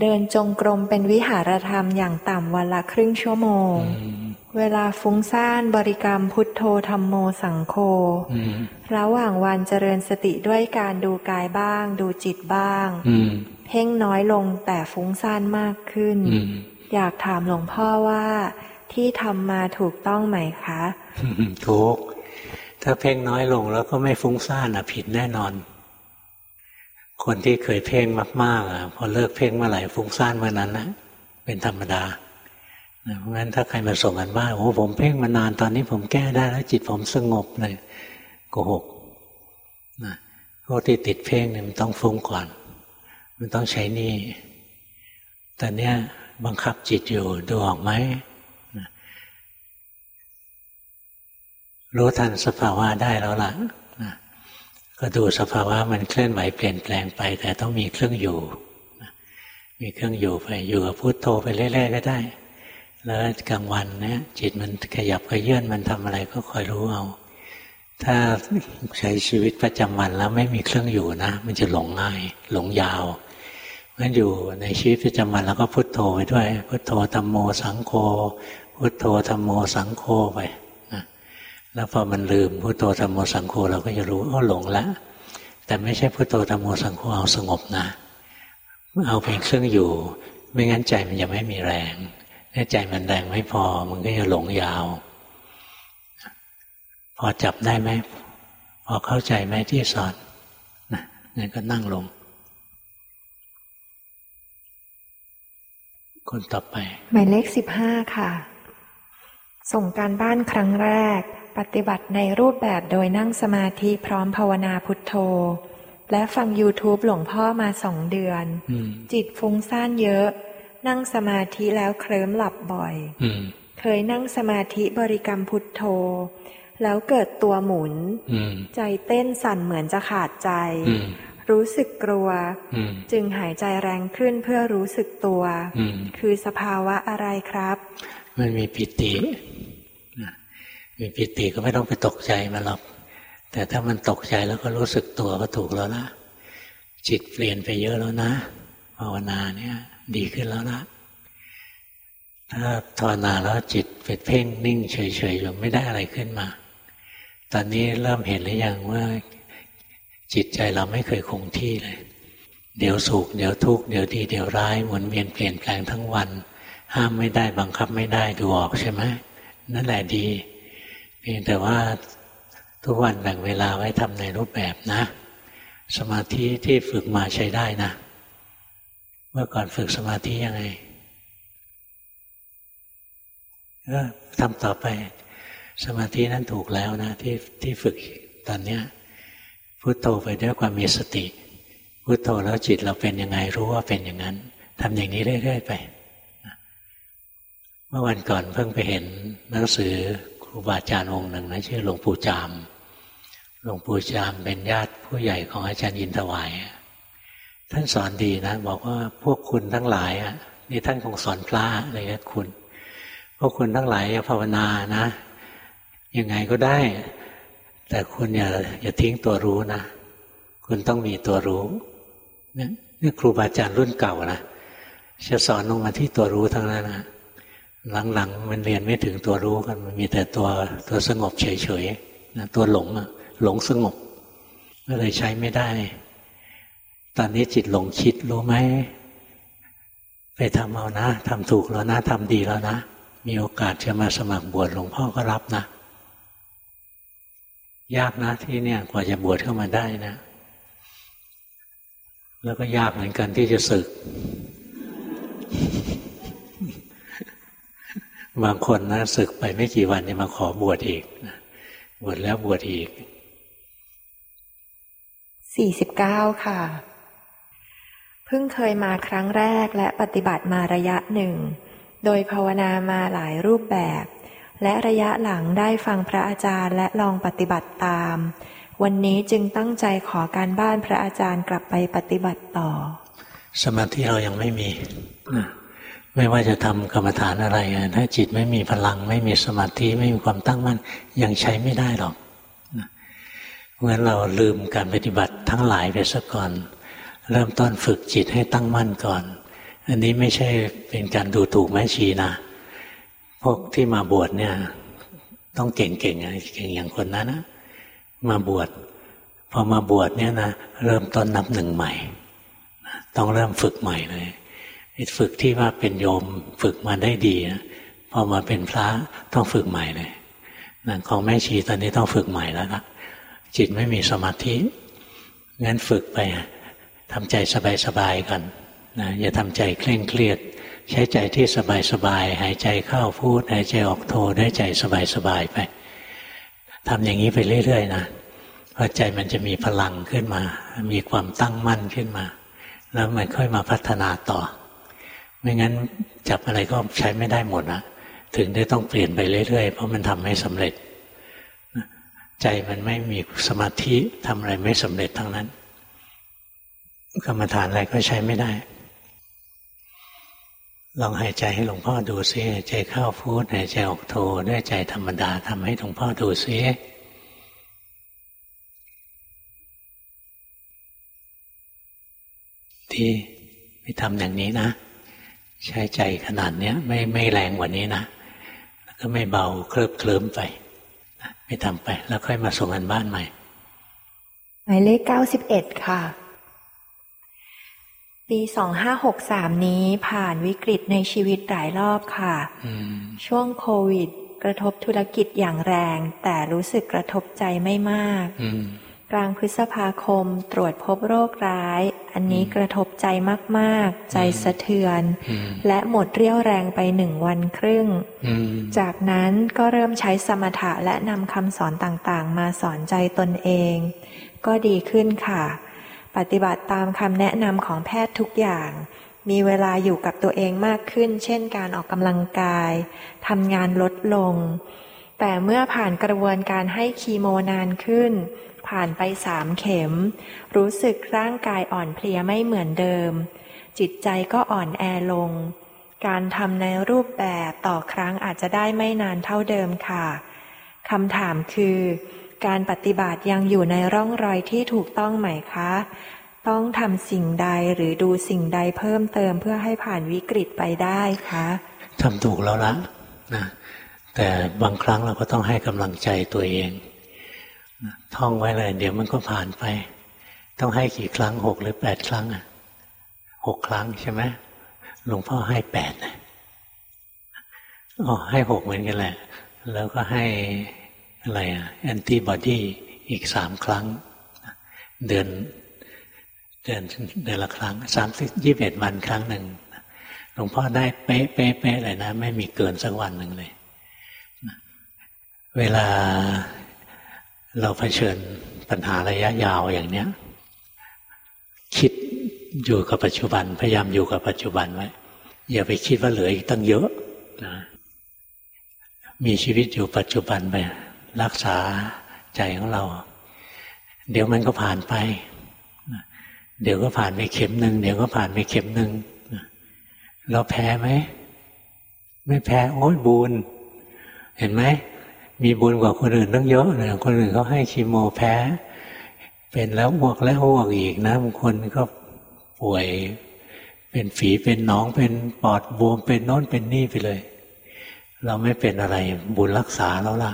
เดินจงกรมเป็นวิหารธรรมอย่างต่ำวันละครึ่งชั่วโมง เวลาฟุ้งซ่านบริกรรมพุทโธธรรมโมสังโฆระหว่างวันเจริญสติด้วยการดูกายบ้าง ดูจิตบ้างเพ่งน้อยลงแต่ฟุ้งซ่านมากขึ้น อยากถามหลวงพ่อว่า ที่ทำมาถูกต้องไหมคะ ถูก ถ้าเพ่งน้อยลงแล้วก็ไม่ฟุ้งซ่านอะผิดแน่นอน คนที่เคยเพ่งมากๆอะพอเลิกเพ่งเมื่อไหร่ฟุ้งซ่านเมื่อนั้นนะเป็นธรรมดาเพราะงั้นถ้าใครมาส่งกันว่าโอ้ผมเพ่งมานานตอนนี้ผมแก้ได้แล้วจิตผมสงบเลยโกหกนะพวกที่ติดเพ่งเนี่ยมันต้องฟุ้งก่อน มันต้องใช้นี่แต่เนี้ยบังคับจิตอยู่ดูออกไหมรู้ทันสภาวะได้แล้วล่ะ ก็ดูสภาวะมันเคลื่อนไหวเปลี่ยนแปลงไป แต่ต้องมีเครื่องอยู่ มีเครื่องอยู่ไปอยู่กับพุโทโธไปเรื่อยๆก็ได้ แล้วกลางวันเนี่ย จิตมันขยับขยื่นมันทำอะไรก็คอยรู้เอา ถ้าใช้ชีวิตประจำวันแล้วไม่มีเครื่องอยู่นะ มันจะหลงง่าย หลงยาวงั้นอยู่ในชีวิตประจำวันแล้วก็พุโทโธไปด้วย พุโทโธธรรมโมสังโฆพุโทโธธรรมโมสังโฆไป แล้วพอมันลืมพุโทโธธรรมโมสังโฆเราก็จะรู้อ๋อหลงล้วแต่ไม่ใช่พุโทโธธรรมโมสังโฆเอาสงบนะเอาเป็นเครื่องอยู่ ไม่งั้นใจมันจะไม่มีแรงถ้าใจมันแรงไม่พอ มันก็จะหลงยาว พอจับได้ไหมพอเข้าใจไหมที่สอนนะงั้นก็นั่งลง คนต่อไป หมายเลขสิบห้าค่ะ ส่งการบ้านครั้งแรก ปฏิบัติในรูปแบบโดยนั่งสมาธิพร้อมภาวนาพุทโธ และฟัง YouTube หลวงพ่อมาสองเดือน จิตฟุ้งซ่านเยอะ นั่งสมาธิแล้วเคลิ้มหลับบ่อยเคยนั่งสมาธิบริกรรมพุทโธ แล้วเกิดตัวหมุน ใจเต้นสั่นเหมือนจะขาดใจ รู้สึกกลัว จึงหายใจแรงขึ้นเพื่อรู้สึกตัว คือสภาวะอะไรครับ มันมีปิติ มีปิติก็ไม่ต้องไปตกใจมันหรอก แต่ถ้ามันตกใจแล้วก็รู้สึกตัวก็ถูกแล้วนะจิตเปลี่ยนไปเยอะแล้วนะภาวนาเนี่ย ดีขึ้นแล้วนะถ้าภาวนาแล้วจิตเป็นเพ่งนิ่งเฉยๆอยู่ไม่ได้อะไรขึ้นมา ตอนนี้เริ่มเห็นหรือยังว่า จิตใจเราไม่เคยคงที่เลย เดี๋ยวสุขเดี๋ยวทุกข์เดี๋ยวดีเดี๋ยวร้ายหมุนเวียนเปลี่ยนแปลงทั้งวัน ห้ามไม่ได้บังคับไม่ได้ดูออกใช่ไหมนั่นแหละดี เพียงแต่ว่าทุกวันแบ่งเวลาไว้ทำในรูปแบบนะ สมาธิที่ฝึกมาใช้ได้นะ เมื่อก่อนฝึกสมาธิยังไงก็ทำต่อไปสมาธินั้นถูกแล้วนะ ที่ที่ฝึกตอนเนี้ยพุโทโธไปด้วยความมีสติพุโทโธแล้วจิตเราเป็นยังไงรู้ว่าเป็นอย่างนั้นทำอย่างนี้เรื่อยๆไป เมื่อวันก่อนเพิ่งไปเห็นหนังสือ ครูบาอาจารย์องค์หนึ่งนะชื่อหลวงปู่จาม หลวงปู่จามเป็นญาติผู้ใหญ่ของอาจารย์ยินถวาย ท่านสอนดีนะ บอกว่าพวกคุณทั้งหลายอะนี่ท่านคงสอนพระเลยนะคุณ พวกคุณทั้งหลายอย่าภาวนานะ ยังไงก็ได้ แต่คุณอย่าอย่าทิ้งตัวรู้นะ คุณต้องมีตัวรู้นี่ยนี่ครูบาอาจารย์รุ่นเก่านะจะสอนลงมาที่ตัวรู้ทั้งนั้นนะ หลังๆ มันเรียนไม่ถึงตัวรู้กัน มันมีแต่ตัวตัวสงบเฉยๆนะตัวหลงอะหลงสงบก็เลยใช้ไม่ได้ ตอนนี้จิตหลงคิดรู้ไหมไปทำเอานะทำถูกแล้วนะทำดีแล้วนะ มีโอกาสจะมาสมัครบวชหลวงพ่อก็รับนะ ยากนะที่เนี่ยกว่าจะบวชเข้ามาได้นะ แล้วก็ยากเหมือนกันที่จะศึก บางคนนะศึกไปไม่กี่วันจะมาขอบวชอีกบวชแล้วบวชอีกสี่สิบเก้าค่ะ เพิ่งเคยมาครั้งแรกและปฏิบัติมาระยะหนึ่ง โดยภาวนามาหลายรูปแบบ และระยะหลังได้ฟังพระอาจารย์และลองปฏิบัติตาม วันนี้จึงตั้งใจขอการบ้านพระอาจารย์กลับไปปฏิบัติต่อ สมาธิเรายังไม่มี ไม่ว่าจะทำกรรมฐานอะไรถ้าจิตไม่มีพลัง ไม่มีสมาธิไม่มีความตั้งมั่นยังใช้ไม่ได้หรอกเพราะฉะนั้นเราลืมการปฏิบัติทั้งหลายไปซะก่อน เริ่มต้นฝึกจิตให้ตั้งมั่นก่อน อันนี้ไม่ใช่เป็นการดูถูกแม่ชีนะพวกที่มาบวชเนี่ย ต้องเก่งๆเก่งอย่างคนนั้นนะมาบวชพอมาบวชเนี่ยนะเริ่มต้นนับหนึ่งใหม่ ต้องเริ่มฝึกใหม่เลย ฝึกที่ว่าเป็นโยมฝึกมาได้ดีนะพอมาเป็นพระต้องฝึกใหม่เลยนั่นของแม่ชีตอนนี้ต้องฝึกใหม่แล้วนะจิตไม่มีสมาธิงั้นฝึกไปทำใจสบายๆกันนะอย่าทำใจเคร่งเครียด ใช้ใจที่สบายๆหายใจเข้าพูดหายใจออกโทได้ใจสบายๆไปทำอย่างนี้ไปเรื่อยๆนะพอใจมันจะมีพลังขึ้นมา มีความตั้งมั่นขึ้นมา แล้วมันค่อยมาพัฒนาต่อ ไม่งั้นจับอะไรก็ใช้ไม่ได้หมดนะถึงได้ต้องเปลี่ยนไปเรื่อยๆ เพราะมันทำไม่สำเร็จ ใจมันไม่มีสมาธิทำอะไรไม่สำเร็จทั้งนั้น กรรมฐานอะไรก็ใช้ไม่ได้ ลองหายใจให้หลวงพ่อดูซิหายใจเข้าพูดหายใจออกโทด้วยใจธรรมดาทำให้หลวงพ่อดูซิที่ไปทำอย่างนี้นะ ใช้ใจขนาดนี้ไม่ไม่แรงกว่านี้นะแล้วก็ไม่เบาเคลิบเคลิ้มไปไปทำไป แล้วค่อยมาส่งกันบ้านใหม่หมายเลขเก้าสิบเอ็ดค่ะ ปีสองห้าหกสามนี้ผ่านวิกฤตในชีวิตหลายรอบค่ะช่วงโควิด กระทบธุรกิจอย่างแรง แต่รู้สึกกระทบใจไม่มาก กลางพฤษภาคมตรวจพบโรคร้าย อันนี้กระทบใจมาก ๆ ใจสะเทือน และหมดเรี่ยวแรงไปหนึ่งวันครึ่ง จากนั้นก็เริ่มใช้สมถะและนำคำสอนต่าง ๆ มาสอนใจตนเอง ก็ดีขึ้นค่ะ ปฏิบัติตามคำแนะนำของแพทย์ทุกอย่าง มีเวลาอยู่กับตัวเองมากขึ้น เช่นการออกกำลังกายทำงานลดลง แต่เมื่อผ่านกระบวนการให้คีโมนานขึ้น ผ่านไปสามเข็ม รู้สึกร่างกายอ่อนเพลียไม่เหมือนเดิม จิตใจก็อ่อนแอลง การทำในรูปแบบต่อครั้งอาจจะได้ไม่นานเท่าเดิมค่ะคำถามคือ การปฏิบัติยังอยู่ในร่องรอยที่ถูกต้องไหมคะ ต้องทำสิ่งใดหรือดูสิ่งใดเพิ่มเติมเพื่อให้ผ่านวิกฤตไปได้คะทำถูกแล้วละนะแต่บางครั้งเราก็ต้องให้กำลังใจตัวเอง ท่องไว้เลยเดี๋ยวมันก็ผ่านไป ต้องให้กี่ครั้งหกหรือแปดครั้งอะหกครั้งใช่ไหมหลวงพ่อให้แปดนะอ๋อให้หกเหมือนกันแหละ แล้วก็ให้อะไรอะแอนติบอดีอีกสามครั้ง เดือนเดือนเดือนละครั้งสามสิบยี่สิบเอ็ดวันครั้งหนึ่งหลวงพ่อได้เป๊ะเป๊ะเป๊ะเลยนะ ไม่มีเกินสักวันหนึ่งเลย เวลา เราเผชิญปัญหาระยะยาวอย่างเนี้ย คิดอยู่กับปัจจุบัน พยายามอยู่กับปัจจุบันไว้อย่าไปคิดว่าเหลืออีกตั้งเยอะนะมีชีวิตอยู่ปัจจุบันไปรักษาใจของเรา เดี๋ยวมันก็ผ่านไป เดี๋ยวก็ผ่านไปเข็มหนึ่งเดี๋ยวก็ผ่านไปเข็มหนึ่งเราแพ้ไหม ไม่แพ้ โอ้ยบูนเห็นไหม มีบุญกว่าคนอื่นตั้งเยอะเลยคนอื่นเขาให้คีโมแพ้ เป็นแล้วอ้วกแล้วอ้วกอีกนะบางคนก็ป่วย เป็นฝีเป็นน้องเป็นปอดบวมเป็นโน้นเป็นนี่ไปเลย เราไม่เป็นอะไรบุญรักษาแล้วล่ะ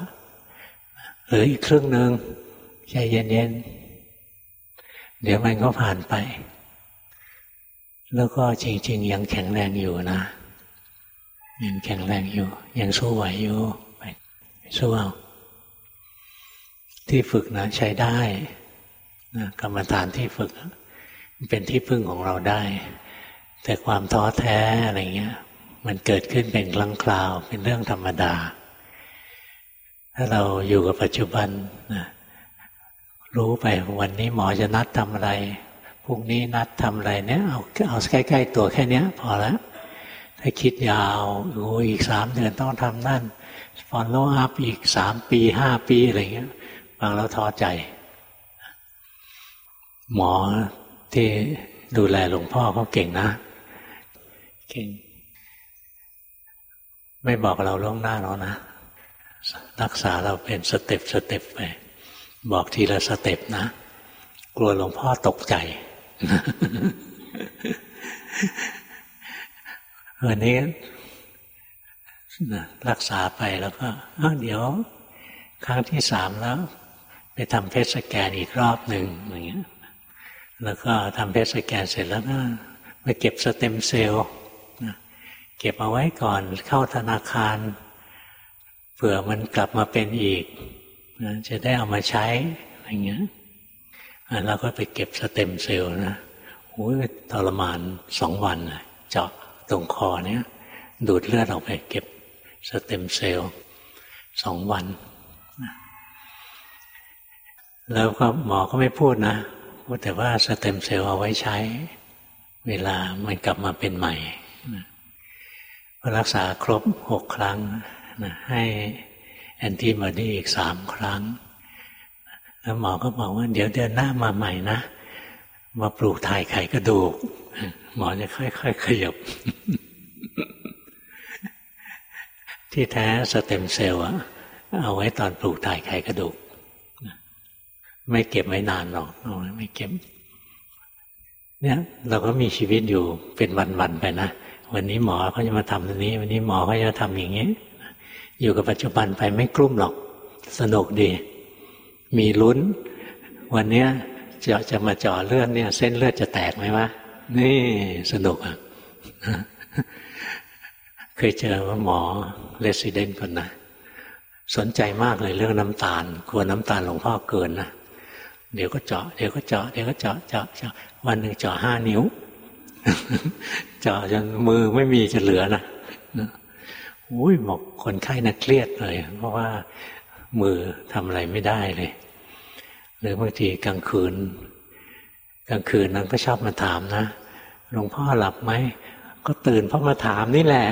หรืออีกครึ่งหนึ่งใจเย็นๆ เดี๋ยวมันก็ผ่านไป แล้วก็จริง ๆ ยังแข็งแรงอยู่นะยังแข็งแรงอยู่ ยังสู้ไหวอยู่ สู้เอาที่ฝึกนะใช้ได้นะกรรมฐานที่ฝึกเป็นที่พึ่งของเราได้ แต่ความท้อแท้อะไรเงี้ย มันเกิดขึ้นเป็นครั้งคราว เป็นเรื่องธรรมดา ถ้าเราอยู่กับปัจจุบันนะรู้ไปวันนี้หมอจะนัดทำอะไรพรุ่งนี้นัดทำอะไรเนี่ยเอาเอาใกล้ ๆ ตัวแค่นี้พอแล้วถ้าคิดยาวโอ้อีกสามเดือนต้องทำนั่น follow up อีกสามปีห้าปีอะไรเงี้ยฟังแล้วท้อใจ หมอที่ดูแลหลวงพ่อเขาเก่งนะ เก่ง ไม่บอกเราล่วงหน้าแล้วนะ รักษาเราเป็น step step ไป บอกทีละ step นะ กลัวหลวงพ่อตกใจวันนี้ รักษาไปแล้วก็เดี๋ยว ครั้งที่สามแล้ว ไปทำ PET scan อีกรอบหนึ่งอย่างเงี้ยแล้วก็ทำ PET scan เสร็จแล้วก็ไปเก็บสเต็มเซลล์เก็บเอาไว้ก่อนเข้าธนาคาร เผื่อมันกลับมาเป็นอีกจะได้เอามาใช้อย่างเงี้ยเราก็ไปเก็บสเต็มเซลล์นะโอ้ยทรมานสองวันเจาะตรงคอเนี้ยดูดเลือดออกไปเก็บ สเต็มเซลล์สองวัน แล้วก็หมอก็ไม่พูดนะ พูดแต่ว่าสเต็มเซลล์เอาไว้ใช้ เวลามันกลับมาเป็นใหม่รักษาครบหกครั้งนะให้แอนติบอดีอีกสามครั้ง แล้วหมอก็บอกว่าเดี๋ยวเดือนหน้ามาใหม่นะ มาปลูกถ่ายไขกระดูก หมอจะค่อยๆขยับ ที่แท้สเต็มเซลล์เอาไว้ตอนปลูกถ่ายไขกระดูก ไม่เก็บไว้นานหรอกเอาไม่เก็บ เนี่ยเราก็มีชีวิตอยู่เป็นวันๆไปนะวันนี้หมอเขาจะมาทำตรงนี้ วันนี้หมอเขาจะทำอย่างนี้ อยู่กับปัจจุบันไปไม่กลุ้มหรอก สนุกดี มีลุ้น วันนี้จะจะมาจ่อเลือดเนี่ย เส้นเลือดจะแตกไหมวะนี่สนุกอะ เคยเจอว่าหมอเลสซิเดนต์คนนะสนใจมากเลยเรื่องน้ำตาลกลัวน้ำตาลหลวงพ่อเกินนะเดี๋ยวก็เจาะเดี๋ยวก็เจาะเดี๋ยวก็เจาะเจาะเจาะวันหนึ่งเจาะห้านิ้ว เจาะจนมือไม่มีจะเหลือนะอุ้ยบอกคนไข้น่ะเครียดเลย เพราะว่ามือทำอะไรไม่ได้เลย หรือบางทีกลางคืน กลางคืนนั้นก็ชอบมาถามนะหลวงพ่อหลับไหมก็ตื่นเพราะมาถามนี่แหละ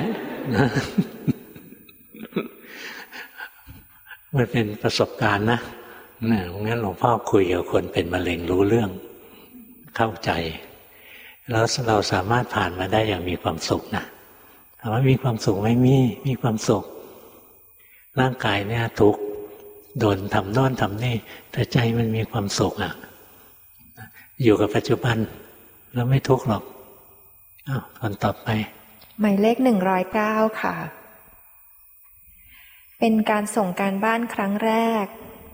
มันเป็นประสบการณ์นะนะงั้นหลวงพ่อคุยกับคนเป็นมะเร็งรู้เรื่อง เข้าใจ แล้วเราสามารถผ่านมาได้อย่างมีความสุขนะถามว่ามีความสุขไหมมี มีความสุข ร่างกายเนี่ยทุกโดนทำนอนทำนี่ แต่ใจมันมีความสุขอะ่ะ อยู่กับปัจจุบัน แล้วไม่ทุกข์หรอกอ้าวคนต่อไป หมายเลขหนึ่งร้อยเก้าค่ะ เป็นการส่งการบ้านครั้งแรก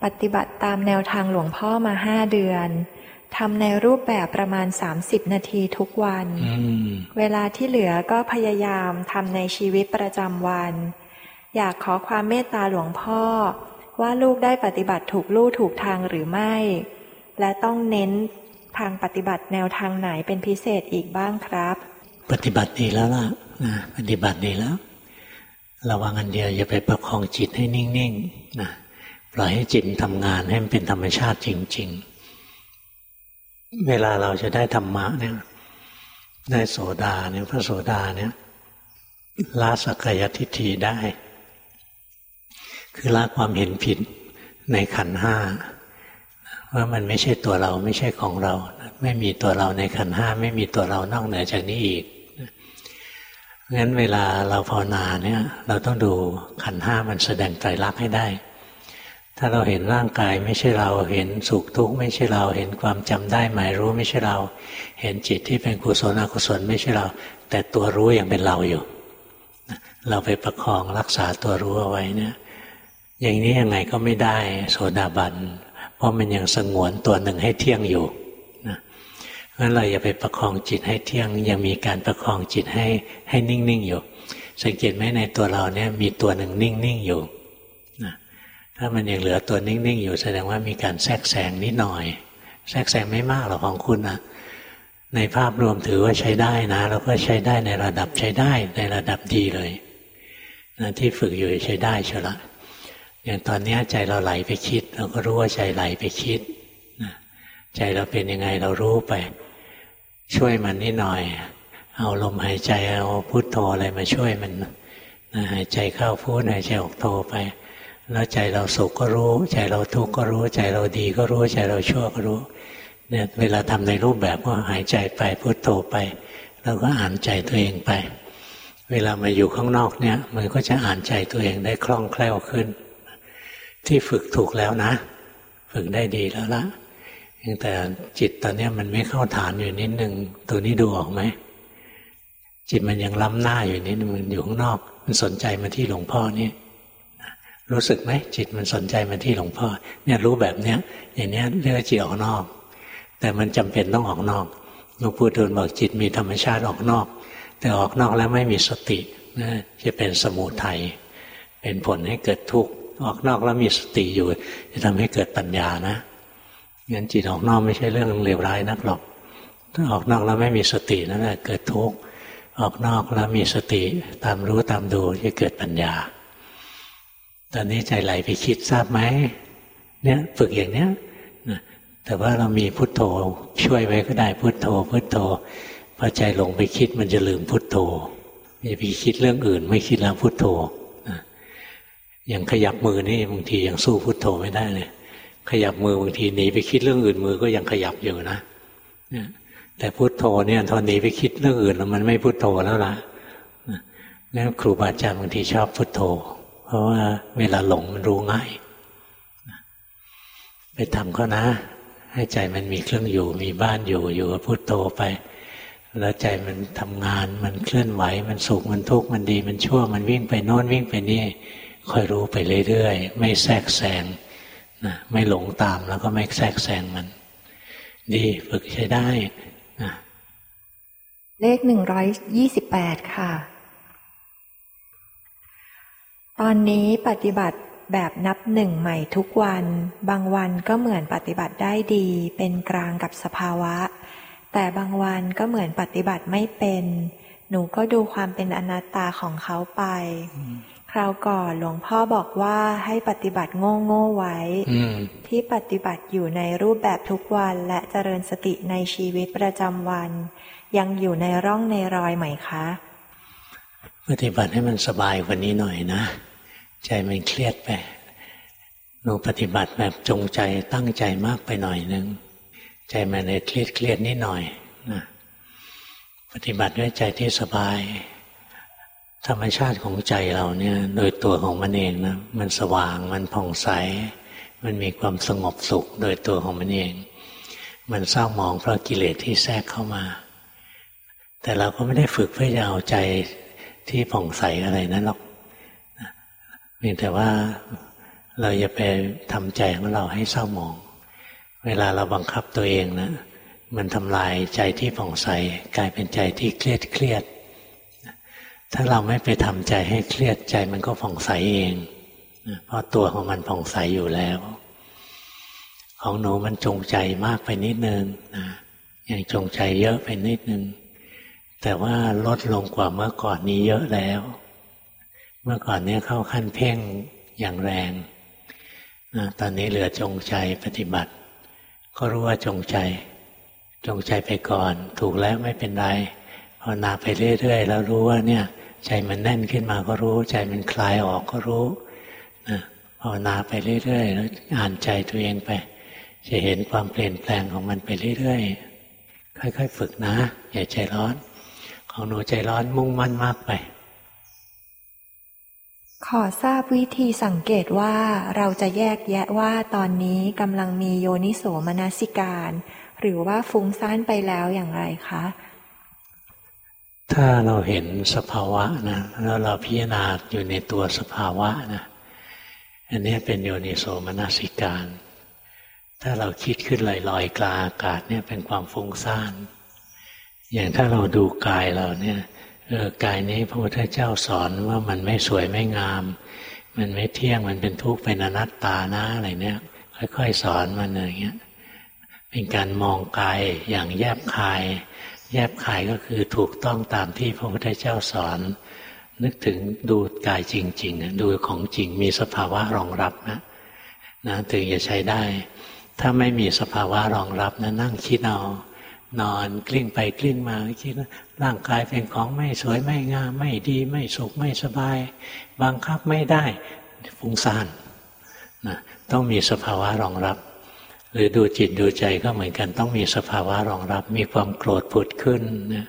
ปฏิบัติตามแนวทางหลวงพ่อมาห้าเดือนทำในรูปแบบประมาณสามสิบนาทีทุกวัน เวลาที่เหลือก็พยายามทำในชีวิตประจำวัน อยากขอความเมตตาหลวงพ่อ ว่าลูกได้ปฏิบัติถูกลู่ถูกทางหรือไม่ และต้องเน้นทางปฏิบัติแนวทางไหนเป็นพิเศษอีกบ้างครับ ปฏิบัติดีแล้วล่ะ นะปฏิบัติดีแล้ว ระวังอันเดียวอย่าไปประคองจิตให้นิ่งๆนะปล่อยให้จิตทำงานให้มันเป็นธรรมชาติจริง ๆ เวลาเราจะได้ธรรมะเนี่ยได้โสดาเนี่ยพระโสดาเนี่ยละสักกายทิฏฐิได้ คือละความเห็นผิดในขันห้าว่ามันไม่ใช่ตัวเราไม่ใช่ของเรา ไม่มีตัวเราในขันห้า ไม่มีตัวเรานอกเหนือจากนี้อีก งั้นเวลาเราภาวนาเนี่ย เราต้องดูขันห้ามันแสดงใจรักให้ได้ ถ้าเราเห็นร่างกายไม่ใช่เราเห็นสุขทุกข์ไม่ใช่เราเห็นความจำได้หมายรู้ไม่ใช่เรา เห็นจิตที่เป็นกุศลอกุศลไม่ใช่เรา แต่ตัวรู้ยังเป็นเราอยู่ เราไปประคองรักษาตัวรู้เอาไว้เนี่ย อย่างนี้ยังไงก็ไม่ได้โสดาบันเพราะมันยังสงวนตัวหนึ่งให้เที่ยงอยู่ งั้นเราอย่าไปประคองจิตให้เที่ยง ยังมีการประคองจิตให้ให้นิ่งๆอยู่ สังเกตไหมในตัวเราเนี่ยมีตัวหนึ่งนิ่งๆอยู่นะถ้ามันยังเหลือตัวนิ่งๆอยู่ แสดงว่ามีการแทรกแซงนิดหน่อย แทรกแซงไม่มากหรอกของคุณนะในภาพรวมถือว่าใช้ได้นะแล้วก็ใช้ได้ในระดับใช้ได้ในระดับดีเลยนะที่ฝึกอยู่ใช้ได้เชียวละอย่างตอนนี้ใจเราไหลไปคิด เราก็รู้ว่าใจไหลไปคิดนะใจเราเป็นยังไงเรารู้ไป ช่วยมันนิดหน่อย เอาลมหายใจเอาพุทโธอะไรมาช่วยมันนะหายใจเข้าพุทหายใจออกโธไป แล้วใจเราสุขก็รู้ ใจเราทุกข์ก็รู้ ใจเราดีก็รู้ ใจเราชั่วก็รู้เนี่ยเวลาทำในรูปแบบก็หายใจไปพุทโธไป แล้วก็อ่านใจตัวเองไป เวลามาอยู่ข้างนอกเนี่ย มันก็จะอ่านใจตัวเองได้คล่องแคล่วขึ้น ที่ฝึกถูกแล้วนะ ฝึกได้ดีแล้วละ แต่จิตตอนนี้มันไม่เข้าฐานอยู่นิดหนึ่งตัวนี้ดูออกไหมจิตมันยังล้ำหน้าอยู่นิดนึงมันอยู่ข้างนอก มันสนใจมาที่หลวงพ่อนี่รู้สึกไหมจิตมันสนใจมาที่หลวงพ่อ เนี่ยรู้แบบเนี้ย อย่างเนี้ยเรียกว่าจิตออกนอก แต่มันจำเป็นต้องออกนอกหลวงปู่ดูลบอกจิตมีธรรมชาติออกนอก แต่ออกนอกแล้วไม่มีสตินะจะเป็นสมุทัยเป็นผลให้เกิดทุกข์ออกนอกแล้วมีสติอยู่ จะทำให้เกิดปัญญานะ งั้นจิตออกนอกไม่ใช่เรื่องเลวร้ายนักหรอก ถ้าออกนอกแล้วไม่มีสตินั่นแหละเกิดทุกข์ออกนอกแล้วมีสติตามรู้ตามดูจะเกิดปัญญา ตอนนี้ใจไหลไปคิดทราบไหมเนี่ยฝึกอย่างเนี้ยแต่ว่าเรามีพุทโธช่วยไว้ก็ได้พุทโธ พุทโธพอใจหลงไปคิดมันจะลืมพุทโธอย่าไปคิดเรื่องอื่น ไม่คิดแล้วพุทโธอย่างขยับมือนี่บางทียังสู้พุทโธไม่ได้เลย ขยับมือบางทีหนีไปคิดเรื่องอื่นมือก็ยังขยับอยู่นะแต่พุทโธเนี่ยทอนหนีไปคิดเรื่องอื่นแล้วมันไม่พุทโธแล้วล่ะแล้วครูบาอาจารย์บางทีชอบพุทโธ เพราะว่าเวลาหลงมันรู้ง่าย ไปทำก็นะ ให้ใจมันมีเครื่องอยู่ มีบ้านอยู่อยู่กับพุโทโธไป แล้วใจมันทำงานมันเคลื่อนไหว มันสุขมันทุกข์มันดี มันชั่ว มันวิ่งไปโน้นวิ่งไปนี่ค่อยรู้ไปเรื่อยๆไม่แทรกแซง นะไม่หลงตามแล้วก็ไม่แทรกแซงมัน ดีฝึกใช้ได้นะเลขหนึ่งร้อยยี่สิบแปดค่ะ ตอนนี้ปฏิบัติแบบนับหนึ่งใหม่ทุกวัน บางวันก็เหมือนปฏิบัติได้ดี เป็นกลางกับสภาวะ แต่บางวันก็เหมือนปฏิบัติไม่เป็น หนูก็ดูความเป็นอนัตตาของเขาไป คราวก่อนหลวงพ่อบอกว่าให้ปฏิบัติโง่โง่ไว้ที่ปฏิบัติอยู่ในรูปแบบทุกวันและเจริญสติในชีวิตประจำวัน ยังอยู่ในร่องในรอยไหมคะ ปฏิบัติให้มันสบายกว่านี้หน่อยนะ ใจมันเครียดไปหนูปฏิบัติแบบจงใจตั้งใจมากไปหน่อยนึง ใจมันเลยเครียดเครียดนิดหน่อยนะปฏิบัติด้วยใจที่สบาย ธรรมชาติของใจเราเนี่ย โดยตัวของมันเองนะมันสว่างมันผ่องใส มันมีความสงบสุข โดยตัวของมันเอง มันเศร้าหมองเพราะกิเลสที่แทรกเข้ามา แต่เราก็ไม่ได้ฝึกเพื่อจะเอาใจที่ผ่องใสอะไรนั้นหรอกเพียงแต่ว่าเราอย่าไปทำใจของเราให้เศร้าหมอง เวลาเราบังคับตัวเองนะมันทำลายใจที่ผ่องใส กลายเป็นใจที่เครียดเครียด ถ้าเราไม่ไปทำใจให้เครียดใจมันก็ผ่องใสเองเพราะตัวของมันผ่องใสอยู่แล้ว ของหนูมันจงใจมากไปนิดนึงนะยังจงใจเยอะไปนิดนึง แต่ว่าลดลงกว่าเมื่อก่อนนี้เยอะแล้ว เมื่อก่อนนี้เข้าขั้นเพ่งอย่างแรงนะตอนนี้เหลือจงใจปฏิบัติ ก็รู้ว่าจงใจ จงใจไปก่อน ถูกแล้วไม่เป็นไรภาวนาไปเรื่อยๆ แล้วรู้ว่าเนี่ย ใจมันแน่นขึ้นมาก็รู้ ใจมันคลายออกก็รู้นะภาวนาไปเรื่อยๆแล้วอ่านใจตัวเองไป จะเห็นความเปลี่ยนแปลงของมันไปเรื่อยๆค่อย ๆ ฝึกนะอย่าใจร้อน ของหนูใจร้อนมุ่งมั่นมากไป ขอทราบวิธีสังเกตว่าเราจะแยกแยะว่าตอนนี้กำลังมีโยนิโสมนสิการ หรือว่าฟุ้งซ่านไปแล้วอย่างไรคะ ถ้าเราเห็นสภาวะนะแล้วเราพิจารณาอยู่ในตัวสภาวะนะอันนี้เป็นโยนิโสมนสิการ ถ้าเราคิดขึ้นลอยๆกลางอากาศเนี่ยเป็นความฟุ้งซ่าน อย่างถ้าเราดูกายเราเนี่ยเออกายนี้พระพุทธเจ้าสอนว่ามันไม่สวยไม่งาม มันไม่เที่ยงมันเป็นทุกข์เป็นอนัตตานะอะไรเนี้ยค่อย ๆ สอนมันอะไรเงี้ยเป็นการมองกายอย่างแยบคาย แยบคายก็คือถูกต้องตามที่พระพุทธเจ้าสอน นึกถึงดูกายจริง ๆ ดูของจริงมีสภาวะรองรับนะนะถึงจะใช้ได้ ถ้าไม่มีสภาวะรองรับนะนั่งคิดเอานอนกลิ้งไปกลิ้งมาคิดร่างกายเป็นของไม่สวยไม่งาม ไม่ดี ไม่สุขไม่สบาย บังคับไม่ได้ฟุ้งซ่านนะต้องมีสภาวะรองรับ หรือดูจิตดูใจก็เหมือนกันต้องมีสภาวะรองรับ มีความโกรธผุดขึ้นนะ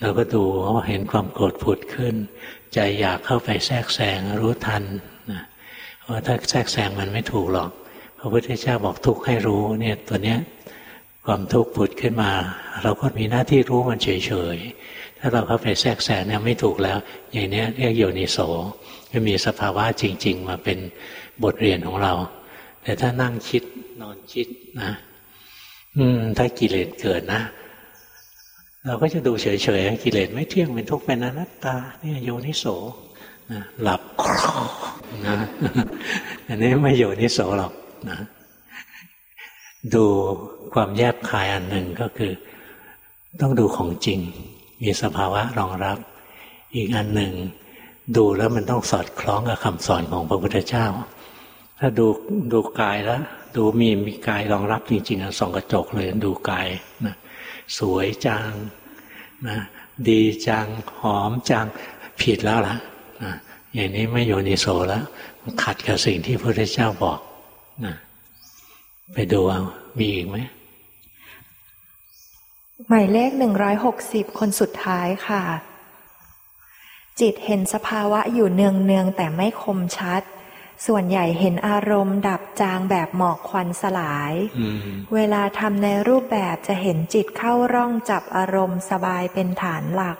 เราก็ดูว่าเห็นความโกรธผุดขึ้น ใจอยากเข้าไปแทรกแซงรู้ทันนะเพราถ้าแทรกแซงมันไม่ถูกหรอก พระพุทธเจ้าบอกทุกข์ให้รู้เนี่ยตัวเนี้ยความทุกข์ผุดขึ้นมา เราก็มีหน้าที่รู้มันเฉยๆถ้าเราเข้าไปแทรกแซงเนี่ยไม่ถูกแล้ว อย่างเนี้ยเรียกโยนิโสจะมีสภาวะจริง ๆ มาเป็นบทเรียนของเรา แต่ถ้านั่งคิด นอนคิดนะอืม ถ้ากิเลสเกิดนะ เราก็จะดูเฉยๆกิเลสไม่เที่ยงเป็นทุกข์เป็นอนัตตา เนี่ยโยนิโสนะหลับนะอันนี้ไม่โยนิโสหรอกนะดูความแยบคายอันหนึ่งก็คือ ต้องดูของจริง มีสภาวะรองรับ อีกอันหนึ่ง ดูแล้วมันต้องสอดคล้องกับคำสอนของพระพุทธเจ้า ถ้าดูดูกายแล้ว ดูมีมีกายรองรับจริงๆส่องกระจกเลยดูกายนะสวยจังนะดีจังหอมจังผิดแล้วล่ะนะอย่างนี้ไม่โยนิโสแล้วขัดกับสิ่งที่พระพุทธเจ้าบอกนะไปดูเอามีอีกไหมหมายเลขหนึ่งร้อยหกสิบคนสุดท้ายค่ะ จิตเห็นสภาวะอยู่เนืองเนืองแต่ไม่คมชัด ส่วนใหญ่เห็นอารมณ์ดับจางแบบหมอกควันสลาย เวลาทำในรูปแบบจะเห็นจิตเข้าร่องจับอารมณ์สบายเป็นฐานหลัก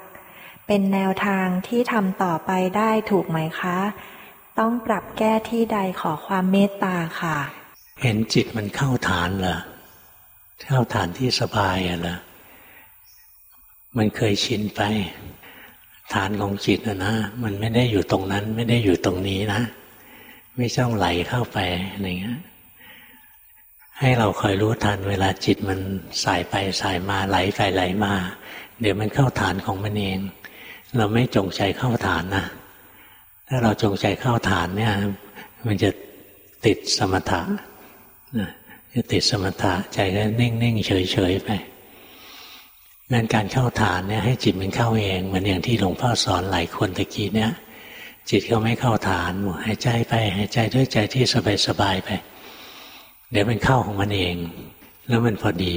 เป็นแนวทางที่ทำต่อไปได้ถูกไหมคะ ต้องปรับแก้ที่ใดขอความเมตตาค่ะ เห็นจิตมันเข้าฐานเหรอเข้าฐานที่สบายอะเหรอมันเคยชินไป ฐานของจิตนะนะ มันไม่ได้อยู่ตรงนั้น ไม่ได้อยู่ตรงนี้นะ ไม่ต้องไหลเข้าไปอะไรเงี้ยให้เราคอยรู้ทันเวลาจิตมันสายไปสายมาไหลไปไหลมา เดี๋ยวมันเข้าฐานของมันเอง เราไม่จงใจเข้าฐานนะถ้าเราจงใจเข้าฐานเนี่ย มันจะติดสมถะจะติดสมถะใจก็นิ่งนิ่งเฉยเฉยไปงั้นการเข้าฐานเนี่ยให้จิตมันเข้าเองเหมือนอย่างที่หลวงพ่อสอนหลายคนตะกี้เนี่ย จิตเขาไม่เข้าฐานหายใจไปหายใจด้วยใจที่สบายสบายไป เดี๋ยวมันเข้าของมันเอง แล้วมันพอดี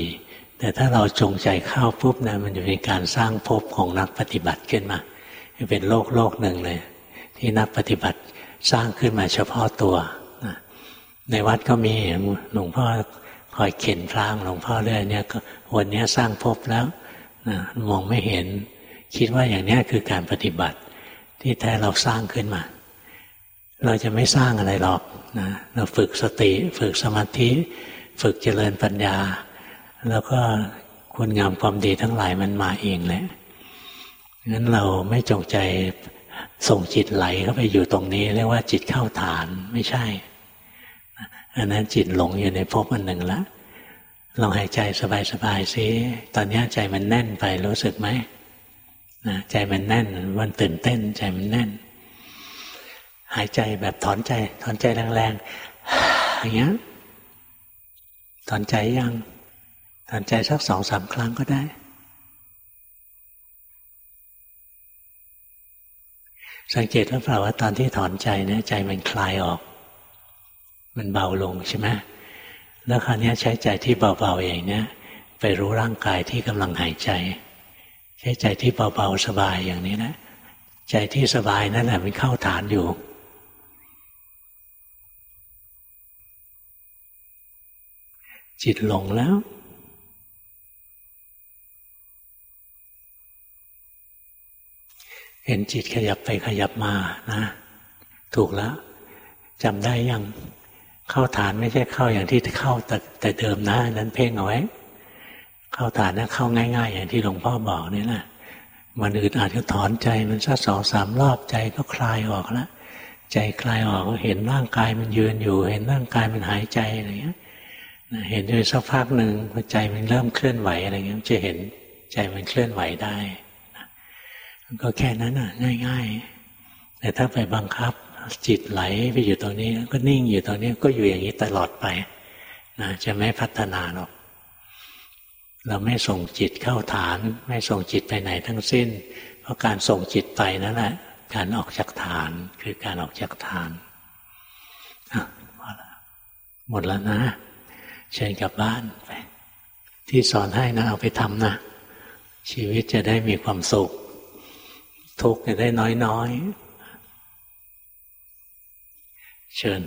แต่ถ้าเราจงใจเข้าปุ๊บนะมันจะเป็นการสร้างภพของนักปฏิบัติขึ้นมาเป็นโลกโลกหนึ่งเลย ที่นักปฏิบัติสร้างขึ้นมาเฉพาะตัวในวัดก็มีหลวงพ่อคอยเข็นพรางหลวงพ่อเรื่อยเนี่ยวันนี้สร้างภพแล้วมองไม่เห็นคิดว่าอย่างนี้คือการปฏิบัติ ที่แท้เราสร้างขึ้นมา เราจะไม่สร้างอะไรหรอกนะเราฝึกสติ ฝึกสมาธิ ฝึกเจริญปัญญา แล้วก็คุณงามความดีทั้งหลายมันมาเองแหละงั้นเราไม่จงใจส่งจิตไหลเข้าไปอยู่ตรงนี้ เรียกว่าจิตเข้าฐานไม่ใช่อันนั้นจิตหลงอยู่ในภพอันหนึ่งละลองหายใจสบายๆซิตอนนี้ใจมันแน่นไปรู้สึกไหม นะใจมันแน่น มันตื่นเต้น ใจมันแน่น หายใจแบบถอนใจ ถอนใจแรงๆอย่างเงี้ยถอนใจยังถอนใจสักสองสามครั้งก็ได้ สังเกตหรือเปล่าว่าตอนที่ถอนใจเนี่ยใจมันคลายออก มันเบาลงใช่ไหมแล้วคราวนี้ใช้ใจที่เบาๆเองเนี่ย ไปรู้ร่างกายที่กำลังหายใจ ใช้ใจที่เบาๆสบายอย่างนี้นะใจที่สบายนั่นแหละมันเข้าฐานอยู่ จิตหลงแล้ว เห็นจิตขยับไปขยับมานะ ถูกแล้วจำได้ยังเข้าฐานไม่ใช่เข้าอย่างที่เข้าแต่แต่เดิมนะนั้นเพ่งเอาไว้ เข้าฐานนะเข้าง่าย ๆ อย่างที่หลวงพ่อบอกนี่แหละมันอื่นอาจจะถอนใจมันสักสองสามรอบใจก็คลายออกแล้วใจคลายออกก็เห็นร่างกายมันยืนอยู่ เห็นร่างกายมันหายใจอะไรเงี้ยเห็นด้วยสักพักหนึ่งพอใจมันเริ่มเคลื่อนไหวอะไรเงี้ยจะเห็นใจมันเคลื่อนไหวได้ก็แค่นั้นอะ ง่าย ๆ แต่ถ้าไปบังคับ จิตไหลไปอยู่ตรงนี้ ก็นิ่งอยู่ตรงนี้ก็อยู่อย่างนี้ตลอดไปนะจะไม่พัฒนาหรอก เราไม่ส่งจิตเข้าฐาน ไม่ส่งจิตไปไหนทั้งสิ้น เพราะการส่งจิตไปนั่นแหละการออกจากฐานคือการออกจากฐานหมดแล้วนะ เชิญกลับบ้านไปที่สอนให้นะเอาไปทำนะ ชีวิตจะได้มีความสุข ทุกข์จะได้น้อยๆ เชิญ